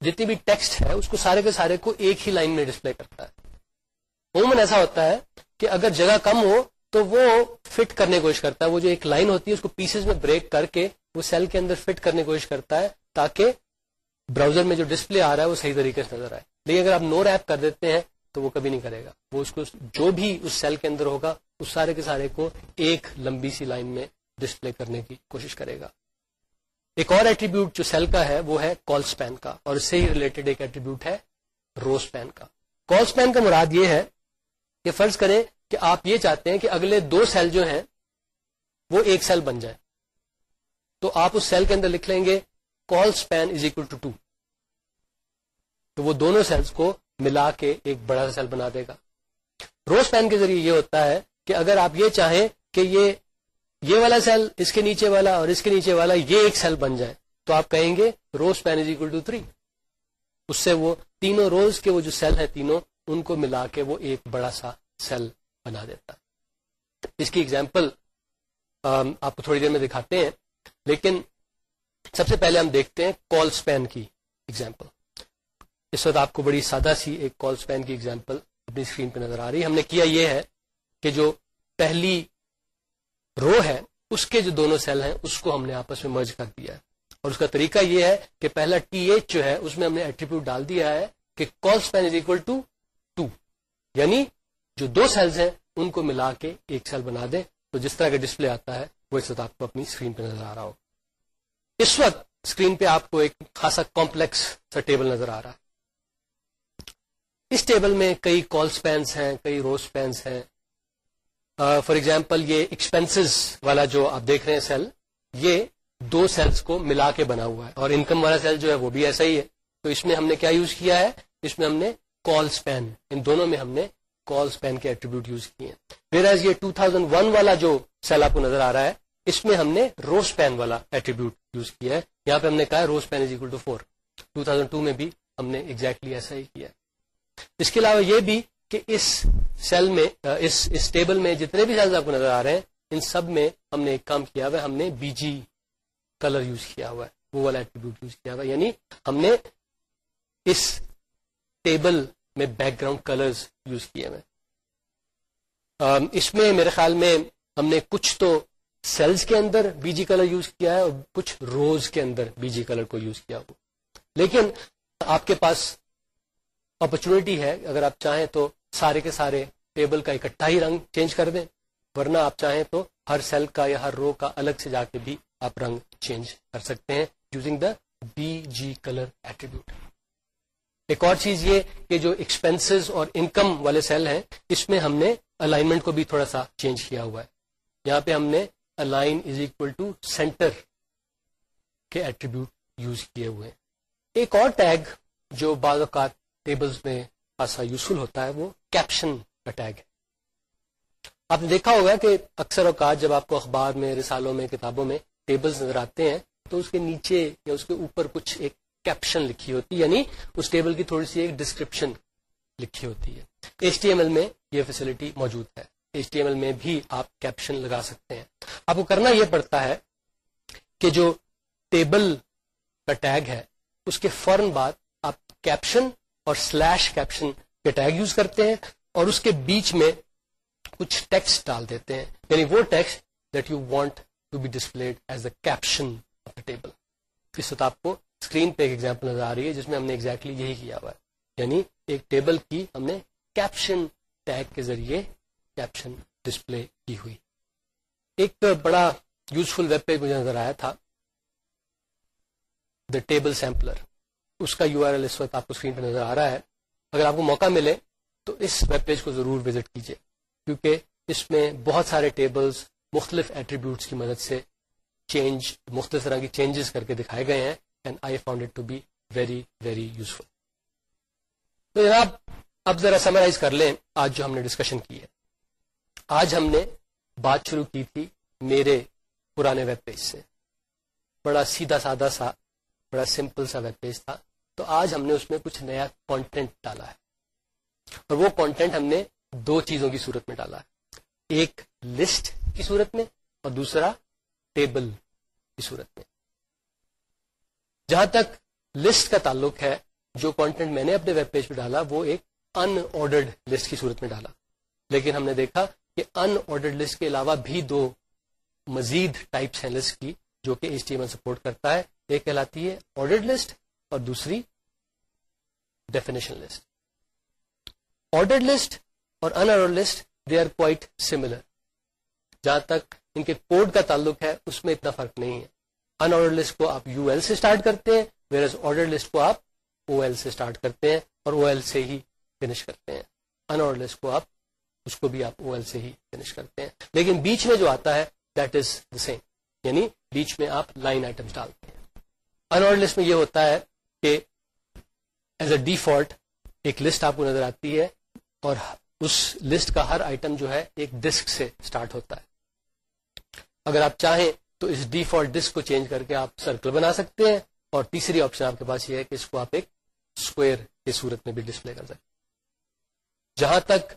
جتنی بھی ٹیکسٹ ہے، اس کو سارے کے سارے کو ایک ہی لائن میں ڈسپلے کرتا ہے۔ عموماً ایسا ہوتا ہے کہ اگر جگہ کم ہو تو وہ فٹ کرنے کی کوشش کرتا ہے۔ وہ جو ایک لائن ہوتی ہے، اس کو پیسز میں بریک کر کے وہ سیل کے اندر فٹ کرنے کی کوشش کرتا ہے تاکہ براؤزر میں جو ڈسپلے آ رہا ہے وہ صحیح طریقے سے نظر آئے۔ لیکن اگر آپ نو ریپ کر دیتے ہیں تو وہ کبھی نہیں کرے گا۔ وہ اس کو جو بھی اس سیل کے اندر ہوگا، اس سارے کے سارے کو ایک لمبی سی لائن میں ڈسپلے کرنے کی کوشش کرے گا۔ ایک اور ایٹریبیوٹ جو سیل کا ہے، وہ ہے کال اسپین کا، اور اس سے ہی ریلیٹڈ ایک ایٹریبیوٹ ہے رو اسپین کا۔ کال اسپین کا مراد یہ ہے کہ فرض کریں کہ آپ یہ چاہتے ہیں کہ اگلے دو سیل جو ہیں، وہ ایک سیل بن جائے تو آپ اس سیل کے اندر لکھ لیں گے colspan is equal to two تو وہ دونوں سیلس کو ملا کے ایک بڑا سا سیل بنا دے گا۔ روز پین کے ذریعے یہ ہوتا ہے کہ اگر آپ یہ چاہیں کہ یہ یہ والا سیل اس کے نیچے والا اور اس کے نیچے والا یہ ایک سیل بن جائے، تو آپ کہیں گے rowspan is equal to three اس سے وہ تینوں روز کے وہ جو سیل ہیں تینوں، ان کو ملا کے وہ ایک بڑا سا سیل بنا دیتا۔ اس کی ایگزامپل آپ کو تھوڑی دیر میں دکھاتے ہیں، لیکن سب سے پہلے ہم دیکھتے ہیں کال اسپین کی ایگزامپل اس وقت آپ کو بڑی سادہ سی ایک کال اسپین کی ایگزامپل اپنی اسکرین پہ نظر آ رہی ہے۔ ہم نے کیا یہ ہے کہ جو پہلی رو ہے، اس کے جو دونوں سیل ہیں، اس کو ہم نے آپس میں مرج کر دیا ہے۔ اور اس کا طریقہ یہ ہے کہ پہلا ٹی ایچ جو ہے، اس میں ہم نے ایٹریبیوٹ ڈال دیا ہے کہ colspan is equal to two یعنی جو دو سیلز ہیں، ان کو ملا کے ایک سیل بنا دیں۔ تو جس طرح کا ڈسپلے آتا ہے، وہ اس وقت آپ کو اپنی اسکرین پہ نظر آ رہا ہو۔ اس وقت اسکرین پہ آپ کو ایک خاصا کمپلیکس سا ٹیبل نظر آ رہا ہے۔ اس ٹیبل میں کئی کال پینس ہیں، کئی روز پینس ہیں۔ فار ایگزامپل یہ ایکسپینسز والا جو آپ دیکھ رہے ہیں سیل یہ دو سیلس کو ملا کے بنا ہوا ہے۔ اور انکم والا سیل جو ہے، وہ بھی ایسا ہی ہے۔ تو اس میں ہم نے کیا یوز کیا ہے؟ اس میں ہم نے کال پین ان دونوں میں ہم نے کال پین کے ایٹریبیوٹ یوز کیے ہیں۔ پھر ایز یہ 2001 والا جو سیل آپ کو نظر آ رہا ہے، اس میں ہم نے روز پین والا ایٹریبیوٹ یوز کیا ہے۔ یہاں پہ ہم نے کہا rowspan is equal to four two thousand two میں بھی ہم نے ایگزیکٹلی ایسا ہی کیا ہے۔ اس کے علاوہ یہ بھی کہ اس سیل میں اس اس ٹیبل میں جتنے بھی سیلز آپ کو نظر آ رہے ہیں، ان سب میں ہم نے ایک کام کیا ہوا ہے، ہم نے بی جی کلر یوز کیا ہوا ہے، وہ والا ایٹریبیوٹ یوز کیا ہوا ہے۔ یعنی ہم نے اس ٹیبل میں بیک گراؤنڈ کلرز یوز کیے ہوئے۔ اس میں میرے خیال میں ہم نے کچھ تو سیلز کے اندر بی جی کلر یوز کیا ہے اور کچھ روز کے اندر بی جی کلر کو یوز کیا ہوا۔ لیکن آپ کے پاس اپرچونٹی ہے۔ اگر آپ چاہیں تو سارے کے سارے ٹیبل کا اکٹھا ہی رنگ چینج کر دیں۔ ورنہ آپ چاہیں تو ہر سیل کا یا ہر رو کا الگ سے جا کے بھی آپ رنگ چینج کر سکتے ہیں using the B G colour attribute ایک اور چیز یہ کہ جو ایکسپینسز اور انکم والے سیل ہیں، اس میں ہم نے الائنمنٹ کو بھی تھوڑا سا چینج کیا ہوا ہے۔ یہاں پہ ہم نے align is equal to centre کے ایٹریبیوٹ یوز کیے ہوئے ایک اور ٹیگ جو بعض اوقات ٹیبلز میں خاصا یوزفل ہوتا ہے وہ کیپشن کا ٹیگ ہے آپ نے دیکھا ہوگا کہ اکثر اوقات جب آپ کو اخبار میں، رسالوں میں، کتابوں میں ٹیبلز نظر آتے ہیں، تو اس کے نیچے یا اس کے اوپر کچھ ایک کیپشن لکھی ہوتی ہے یعنی اس ٹیبل کی تھوڑی سی ایک ڈسکرپشن لکھی ہوتی ہے۔ ایچ ٹی ایم ایل میں یہ فیسلٹی موجود ہے۔ ایچ ٹی ایم ایل میں بھی آپ کیپشن لگا سکتے ہیں۔ آپ کو کرنا یہ پڑتا ہے کہ جو ٹیبل کا ٹیگ ہے، اس کے فوراً بعد آپ کیپشن اور سلیش کیپشن کے ٹیگ یوز کرتے ہیں اور اس کے بیچ میں کچھ ٹیکسٹ ڈال دیتے ہیں۔ یعنی وہ text that you want to be displayed as the caption of the table اس وقت آپ کو اسکرین پہ ایک ایگزامپل نظر آ رہی ہے جس میں ہم نے ایگزیکٹلی یہی کیا ہوا ہے۔ یعنی ایک ٹیبل کی ہم نے کیپشن ٹیگ کے ذریعے کیپشن ڈسپلے کی ہوئی۔ ایک بڑا یوزفل ویب پیج مجھے نظر آیا تھا۔ دا ٹیبل سیمپلر اس کا یو آر ایل اس وقت آپ کو اسکرین پہ نظر آ رہا ہے۔ اگر آپ کو موقع ملے تو اس ویب پیج کو ضرور وزٹ کیجیے کیونکہ اس میں بہت سارے ٹیبلز مختلف ایٹریبیوٹس کی مدد سے چینج مختلف طرح کی چینجز کر کے دکھائے گئے ہیں۔ And I found it to be very very useful تو جناب، اب ذرا سمرائز کر لیں۔ آج جو ہم نے ڈسکشن کی ہے۔ آج ہم نے بات شروع کی تھی میرے پرانے ویب پیج سے۔ بڑا سیدھا سادہ سا، بڑا سمپل سا ویب پیج تھا۔ تو آج ہم نے اس میں کچھ نیا کانٹینٹ ڈالا ہے۔ اور وہ کانٹینٹ ہم نے دو چیزوں کی صورت میں ڈالا ہے۔ ایک لسٹ کی صورت میں اور دوسرا ٹیبل کی صورت میں۔ جہاں تک لسٹ کا تعلق ہے، جو کانٹینٹ میں نے اپنے ویب پیج پہ ڈالا، وہ ایک ان آرڈرڈ لسٹ کی صورت میں ڈالا۔ لیکن ہم نے دیکھا کہ ان آرڈرڈ لسٹ کے علاوہ بھی دو مزید ٹائپس ہیں لسٹ کی، جو کہ ایچ ٹی ایم سپورٹ کرتا ہے۔ ایک کہلاتی ہے آرڈرڈ لسٹ اور دوسری ڈیفینیشن لسٹ آرڈرڈ لسٹ اور unordered list they are quite similar جہاں تک ان کے کوڈ کا تعلق ہے، اس میں اتنا فرق نہیں ہے۔ ان آرڈر لسٹ کو آپ یو ایل سے اسٹارٹ کرتے ہیں ویئر آرڈر لسٹ کو آپ او ایل سے اسٹارٹ کرتے ہیں اور او ایل سے ہی فنش کرتے ہیں۔ ان آرڈر لسٹ کو آپ، اس کو بھی آپ او ایل سے ہی فنش کرتے ہیں۔ لیکن بیچ میں جو آتا ہے دیٹ از دا سیم یعنی بیچ میں آپ لائن آئٹمس ڈالتے ہیں۔ ان آرڈر لسٹ میں یہ ہوتا ہے کہ ایز اے ڈیفالٹ ایک لسٹ آپ کو نظر آتی ہے اور اس لسٹ کا ہر آئٹم جو ہے ایک ڈسک سے اسٹارٹ ہوتا ہے۔ اگر آپ چاہیں تو اس ڈیفالٹ ڈسک کو چینج کر کے آپ سرکل بنا سکتے ہیں اور تیسری آپشن آپ کے پاس یہ ہے کہ اس کو آپ ایک اسکوئر کی صورت میں بھی ڈسپلے کر سکتے جہاں تک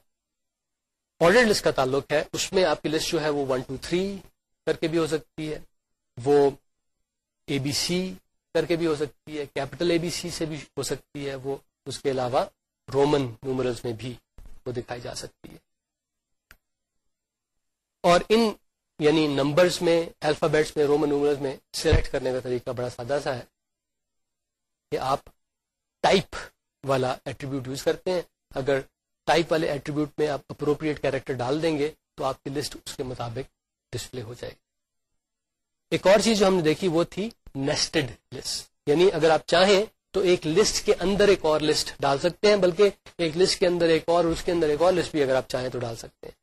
آرڈر لسٹ کا تعلق ہے، اس میں آپ کی لسٹ جو ہے وہ ون ٹو تھری کر کے بھی ہو سکتی ہے، وہ اے بی سی کر کے بھی ہو سکتی ہے کیپٹل اے بی سی سے بھی ہو سکتی ہے، وہ اس کے علاوہ رومن نیومرلز میں بھی وہ دکھائی جا سکتی ہے۔ اور ان یعنی نمبرز میں الفابیٹس میں رومن نیومرلز میں سلیکٹ کرنے کا طریقہ بڑا سادہ سا ہے کہ آپ ٹائپ والا ایٹریبیوٹ یوز کرتے ہیں۔ اگر ٹائپ والے ایٹریبیوٹ میں آپ اپروپریٹ کیریکٹر ڈال دیں گے تو آپ کی لسٹ اس کے مطابق ڈسپلے ہو جائے گی۔ ایک اور چیز جو ہم نے دیکھی وہ تھی نیسٹڈ لسٹ یعنی اگر آپ چاہیں تو ایک لسٹ کے اندر ایک اور لسٹ ڈال سکتے ہیں، بلکہ ایک لسٹ کے اندر ایک اور اس کے اندر ایک اور لسٹ بھی اگر آپ چاہیں تو ڈال سکتے ہیں۔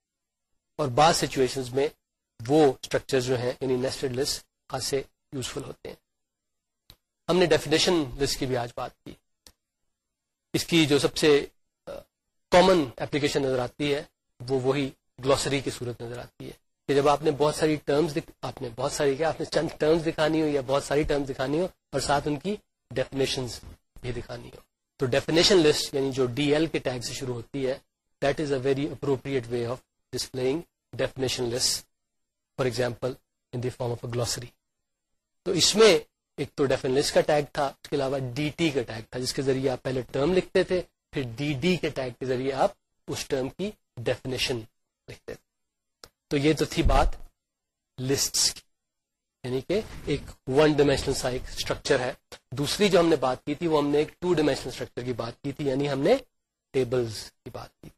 اور بعض سچویشن میں وہ اسٹرکچر جو ہیں یعنی نیسٹڈ لسٹ خاصے یوزفل ہوتے ہیں۔ ہم نے ڈیفینیشن لسٹ کی بھی آج بات کی۔ اس کی جو سب سے کامن اپلیکیشن نظر آتی ہے، وہ وہی گلوسری کی صورت نظر آتی ہے۔ کہ جب آپ نے بہت ساری ٹرمز آپ نے بہت ساری کیا، آپ نے چند ٹرمز دکھانی ہو یا بہت ساری ٹرمز دکھانی ہو اور ساتھ ان کی ڈیفینیشن بھی دکھانی ہو۔ تو ڈیفینیشن لسٹ یعنی جو ڈی ایل کے ٹیگ سے شروع ہوتی ہے that is a very appropriate way of displaying definition list for example in the form of a glossary تو اس میں ایک تو ڈیفینیشن لسٹ کا ٹیگ تھا، اس کے علاوہ ڈی ٹی کا ٹیگ تھا، جس کے ذریعے آپ پہلے ٹرم لکھتے تھے، پھر ڈی ڈی کے ٹیگ کے ذریعے آپ اس ٹرم کی ڈیفینیشن لکھتے تھے۔ تو یہ تو تھی بات لسٹ کی. یعنی کہ ایک ون ڈائمینشنل سا ایک اسٹرکچر ہے. دوسری جو ہم نے بات کی تھی، وہ ہم نے ایک ٹو ڈائمینشنل اسٹرکچر کی بات کی تھی یعنی ہم نے ٹیبلز کی بات کی.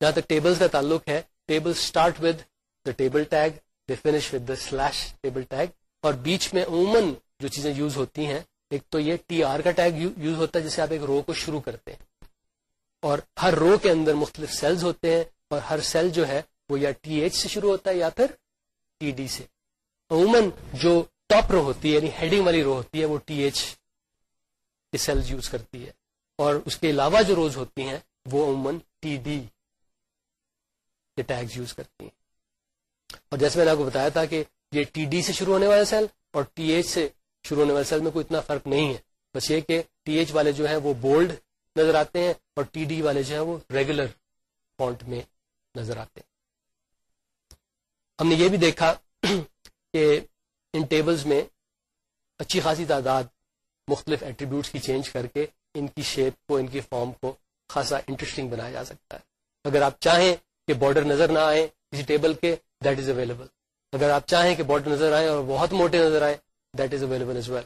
جہاں تک ٹیبلز کا تعلق ہے table start with the table tag they finish with the slash table tag اور بیچ میں عموماً جو چیزیں یوز ہوتی ہیں، ایک تو یہ ٹی آر کا ٹیگ یوز ہوتا ہے، جسے آپ ایک رو کو شروع کرتے ہیں. اور ہر رو کے اندر مختلف سیلز ہوتے ہیں اور ہر سیل جو ہے وہ یا ٹی ایچ سے شروع ہوتا ہے یا پھر ٹی ڈی سے۔ عموماً جو ٹاپ رو ہوتی ہے یعنی ہیڈنگ والی رو ہوتی ہے، وہ ٹی ایچ کے سیلز یوز کرتی ہے۔ اور اس کے علاوہ جو روز ہوتی ہیں، وہ عموماً ٹی ڈی کے ٹیگز یوز کرتی ہیں۔ اور جیسے میں نے آپ کو بتایا تھا کہ یہ ٹی ڈی سے شروع ہونے والا سیل اور ٹی ایچ سے شروع ہونے والے سیل میں کوئی اتنا فرق نہیں ہے۔ بس یہ کہ ٹی ایچ والے جو ہیں وہ بولڈ نظر آتے ہیں اور ٹی ڈی والے جو ہیں وہ ریگولر فونٹ میں نظر آتے ہیں۔ ہم نے یہ بھی دیکھا کہ ان ٹیبلز میں اچھی خاصی تعداد مختلف ایٹریبیوٹس کی چینج کر کے ان کی شیپ کو، ان کی فارم کو خاصا انٹرسٹنگ بنایا جا سکتا ہے۔ اگر آپ چاہیں کہ بارڈر نظر نہ آئے کسی ٹیبل کے دیٹ از اویلیبل اگر آپ چاہیں کہ بارڈر نظر آئے اور بہت موٹے نظر آئے that is available as well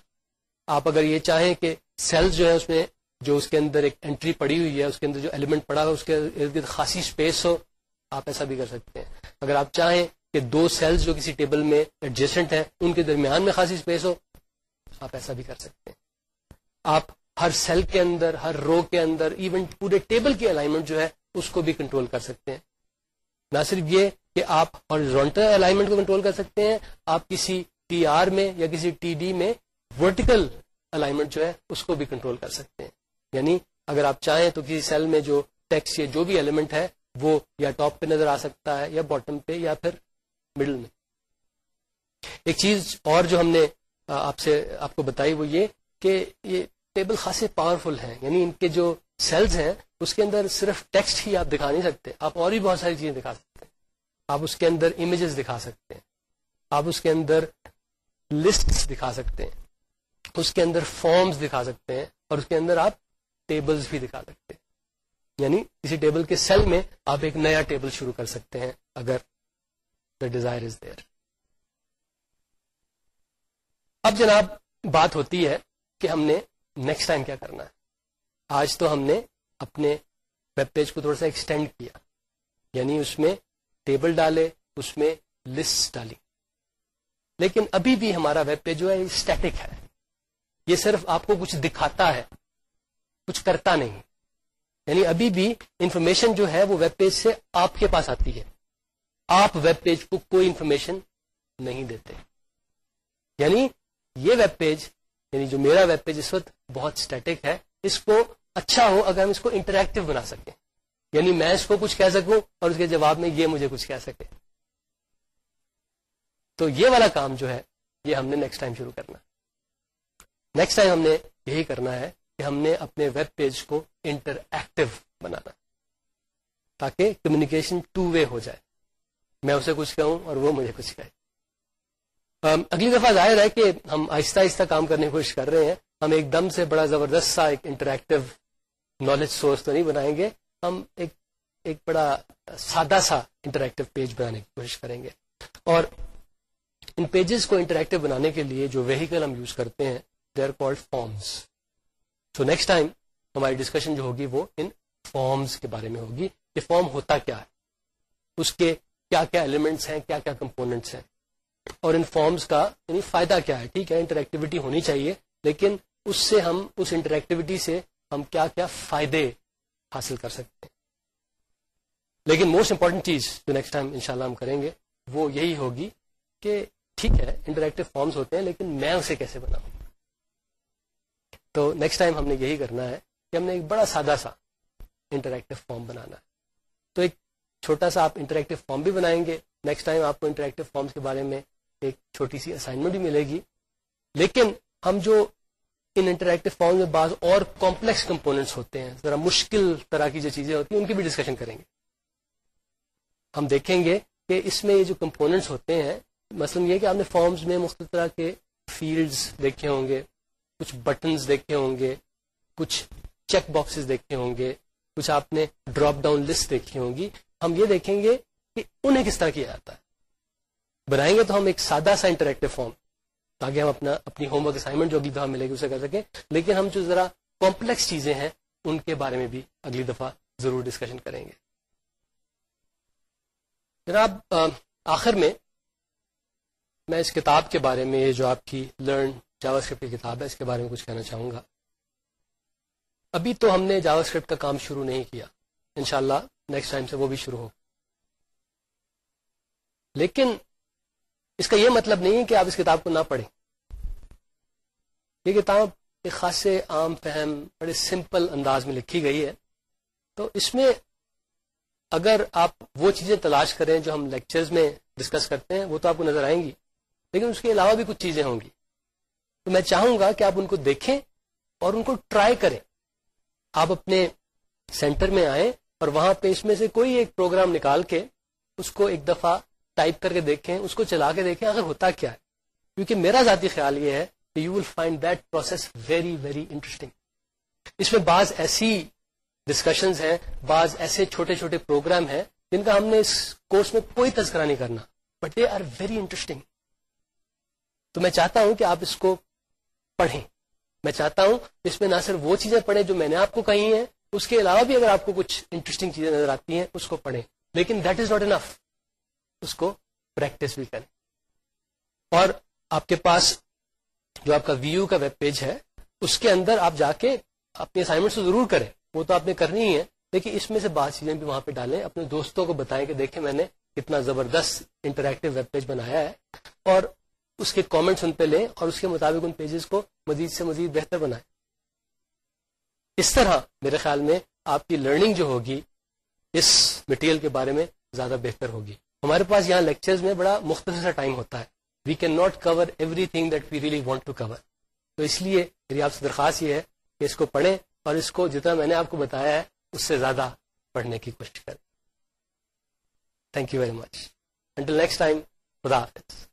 آپ اگر یہ چاہیں کہ سیلز جو ہے اس میں، جو اس کے اندر ایک انٹری پڑی ہوئی ہے، اس کے اندر جو ایلیمنٹ پڑا ہوا اس کے ارد گرد خاصی اسپیس ہو آپ ایسا بھی کر سکتے ہیں۔ اگر آپ چاہیں کہ دو سیلز جو کسی ٹیبل میں ایڈجسٹنٹ ہیں، ان کے درمیان میں خاصی اسپیس ہو، آپ ایسا بھی کر سکتے ہیں۔ آپ ہر سیل کے اندر، ہر رو کے اندر ایون پورے ٹیبل کی الائنمنٹ جو ہے، اس کو بھی کنٹرول کر سکتے ہیں۔ نہ صرف یہ کہ آپ ہارزونٹل الائنمنٹ کو کنٹرول کر سکتے ہیں، آپ کسی ٹی آر میں یا کسی ٹی ڈی میں ورٹیکل الائنمنٹ جو ہے، اس کو بھی کنٹرول کر سکتے ہیں۔ یعنی اگر آپ چاہیں تو کسی سیل میں جو ٹیکس یا جو بھی ایلیمنٹ ہے وہ یا ٹاپ پہ نظر آ سکتا ہے یا باٹم پہ یا پھر مڈل میں۔ ایک چیز اور جو ہم نے آپ سے آپ کو بتائی وہ یہ کہ یہ ٹیبل خاصے پاورفل ہیں یعنی ان کے جو سیلز ہیں، اس کے اندر صرف ٹیکسٹ ہی آپ دکھا نہیں سکتے، آپ اور بھی بہت ساری چیزیں دکھا سکتے ہیں۔ آپ اس کے اندر امیجز دکھا سکتے ہیں، آپ اس کے اندر لسٹ دکھا سکتے ہیں، اس کے اندر فارمز دکھا سکتے ہیں، اور اس کے اندر آپ ٹیبلز بھی دکھا سکتے ہیں۔ یعنی کسی ٹیبل کے سیل میں آپ ایک نیا ٹیبل شروع کر سکتے ہیں اگر دا ڈیزائر از دیئر اب جناب بات ہوتی ہے کہ ہم نے نیکسٹ ٹائم کیا کرنا ہے؟ آج تو ہم نے اپنے ویب پیج کو تھوڑا سا ایکسٹینڈ کیا یعنی اس میں ٹیبل ڈالے، اس میں لسٹ ڈالی۔ لیکن ابھی بھی ہمارا ویب پیج جو ہے اسٹیٹک ہے۔ یہ صرف آپ کو کچھ دکھاتا ہے، کچھ کرتا نہیں۔ یعنی ابھی بھی انفارمیشن جو ہے وہ ویب پیج سے آپ کے پاس آتی ہے۔ آپ ویب پیج کو کوئی انفارمیشن نہیں دیتے۔ یعنی یہ ویب پیج یعنی جو میرا ویب پیج اس وقت بہت اسٹیٹک ہے، اس کو اچھا ہو اگر ہم اس کو انٹریکٹو بنا سکیں۔ یعنی میں اس کو کچھ کہہ سکوں اور اس کے جواب میں یہ مجھے کچھ کہہ سکے۔ تو یہ والا کام جو ہے، یہ ہم نے نیکسٹ ٹائم شروع کرنا۔ نیکسٹ ٹائم ہم نے یہی کرنا ہے کہ ہم نے اپنے ویب پیج کو انٹر ایکٹیو بنانا تاکہ کمیونیکیشن ٹو وے ہو جائے۔ میں اسے کچھ کہوں اور وہ مجھے کچھ کہے۔ اگلی دفعہ ظاہر ہے کہ ہم آہستہ آہستہ کام کرنے کی کوشش کر رہے ہیں۔ ہم ایک دم سے بڑا زبردست سا ایک انٹریکٹیو نالج سورس تو نہیں بنائیں گے۔ ہم ایک ایک بڑا سادہ سا انٹریکٹیو پیج بنانے کی کوشش کریں گے۔ اور ان پیجز کو انٹریکٹیو بنانے کے لیے جو ویہیکل ہم یوز کرتے ہیں they are called forms so next time ہماری ڈسکشن جو ہوگی وہ ان فارمس کے بارے میں ہوگی کہ فارم ہوتا کیا ہے۔ اس کے کیا کیا ایلیمنٹس ہیں، کیا کیا کمپوننٹس ہیں۔ اور ان فارمس کا یعنی فائدہ کیا ہے، ٹھیک ہے انٹریکٹیوٹی ہونی چاہیے، لیکن اس سے ہم، اس انٹریکٹیوٹی سے ہم کیا کیا فائدے حاصل کر سکتے ہیں۔ لیکن موسٹ امپورٹنٹ چیز جو نیکسٹ ٹائم انشاءاللہ ہم کریں گے، وہ یہی ہوگی کہ ٹھیک ہے انٹریکٹیو فارمز ہوتے ہیں، لیکن میں اسے کیسے بناؤں؟ تو نیکسٹ ٹائم ہم نے یہی کرنا ہے کہ ہم نے ایک بڑا سادہ سا انٹریکٹیو فارم بنانا ہے۔ تو ایک چھوٹا سا آپ انٹریکٹیو فارم بھی بنائیں گے۔ نیکسٹ ٹائم آپ کو انٹریکٹیو فارمس کے بارے میں ایک چھوٹی سی اسائنمنٹ بھی ملے گی۔ لیکن ہم جو ان انٹریکٹیو فارم میں بعض اور کمپلیکس کمپوننٹس ہوتے ہیں، ذرا مشکل طرح کی جو چیزیں ہوتی ہیں، ان کی بھی ڈسکشن کریں گے۔ ہم دیکھیں گے کہ اس میں یہ جو کمپوننٹس ہوتے ہیں، مثلاً یہ کہ آپ نے فارمز میں مختلف طرح کے فیلڈز دیکھے ہوں گے۔ کچھ بٹنز دیکھے ہوں گے، کچھ چیک باکسز دیکھے ہوں گے، کچھ آپ نے ڈراپ ڈاؤن لسٹ دیکھی ہوں گی۔ ہم یہ دیکھیں گے کہ انہیں کس طرح کیا جاتا ہے۔ بنائیں گے تو ہم ایک سادہ سا انٹریکٹیو فارم تاکہ ہم اپنا، اپنی ہوم ورک اسائنمنٹ جو اگلی دفعہ ملے گی اسے کر سکیں۔ لیکن ہم جو ذرا کمپلیکس چیزیں ہیں، ان کے بارے میں بھی اگلی دفعہ ضرور ڈسکشن کریں گے۔ جناب آخر میں میں اس کتاب کے بارے میں یہ جو آپ کی لرن جاوا اسکرپٹ کی کتاب ہے، اس کے بارے میں کچھ کہنا چاہوں گا۔ ابھی تو ہم نے جاوا اسکرپٹ کا کام شروع نہیں کیا۔ انشاءاللہ شاء نیکسٹ ٹائم سے وہ بھی شروع ہو۔ لیکن اس کا یہ مطلب نہیں ہے کہ آپ اس کتاب کو نہ پڑھیں۔ یہ کتاب ایک خاصے عام فہم، بڑے سمپل انداز میں لکھی گئی ہے۔ تو اس میں اگر آپ وہ چیزیں تلاش کریں جو ہم لیکچرز میں ڈسکس کرتے ہیں، وہ تو آپ کو نظر آئیں گی۔ لیکن اس کے علاوہ بھی کچھ چیزیں ہوں گی۔ تو میں چاہوں گا کہ آپ ان کو دیکھیں اور ان کو ٹرائی کریں۔ آپ اپنے سینٹر میں آئیں اور وہاں پہ اس میں سے کوئی ایک پروگرام نکال کے اس کو ایک دفعہ ٹائپ کر کے دیکھیں، اس کو چلا کے دیکھیں اگر ہوتا کیا ہے۔ کیونکہ میرا ذاتی خیال یہ ہے کہ you will find that process very very interesting اس میں بعض ایسی ڈسکشنز ہیں، بعض ایسے چھوٹے چھوٹے پروگرام ہیں جن کا ہم نے اس کورس میں کوئی تذکرہ نہیں کرنا۔ But they are very interesting تو میں چاہتا ہوں کہ آپ اس کو پڑھیں۔ میں چاہتا ہوں اس میں نہ صرف وہ چیزیں پڑھیں جو میں نے آپ کو کہی ہیں، اس کے علاوہ بھی اگر آپ کو کچھ انٹرسٹنگ چیزیں نظر آتی ہیں، اس کو پڑھیں۔ لیکن دیٹ از ناٹ انف اس کو پریکٹس بھی کریں۔ اور آپ کے پاس جو آپ کا ویو کا ویب پیج ہے، اس کے اندر آپ جا کے اپنی اسائنمنٹ سے ضرور کریں۔ وہ تو آپ نے کرنی ہی ہے لیکن اس میں سے بعض چیزیں بھی وہاں پہ ڈالیں۔ اپنے دوستوں کو بتائیں کہ دیکھیں میں نے کتنا زبردست انٹریکٹیو ویب پیج بنایا ہے۔ اور اس کے کامنٹس ان پہ لیں اور اس کے مطابق ان پیجز کو مزید سے مزید بہتر بنائیں۔ اس طرح میرے خیال میں آپ کی لرننگ جو ہوگی، اس مٹیریل کے بارے میں زیادہ بہتر ہوگی۔ ہمارے پاس یہاں لیکچرز میں بڑا مختصر ٹائم ہوتا ہے۔ We can not cover everything that we really want to cover تو اس لیے میری آپ سے درخواست یہ ہے کہ اس کو پڑھیں اور اس کو جتنا میں نے آپ کو بتایا ہے، اس سے زیادہ پڑھنے کی کوشش کریں۔ Thank you very much until next time خدا حافظ۔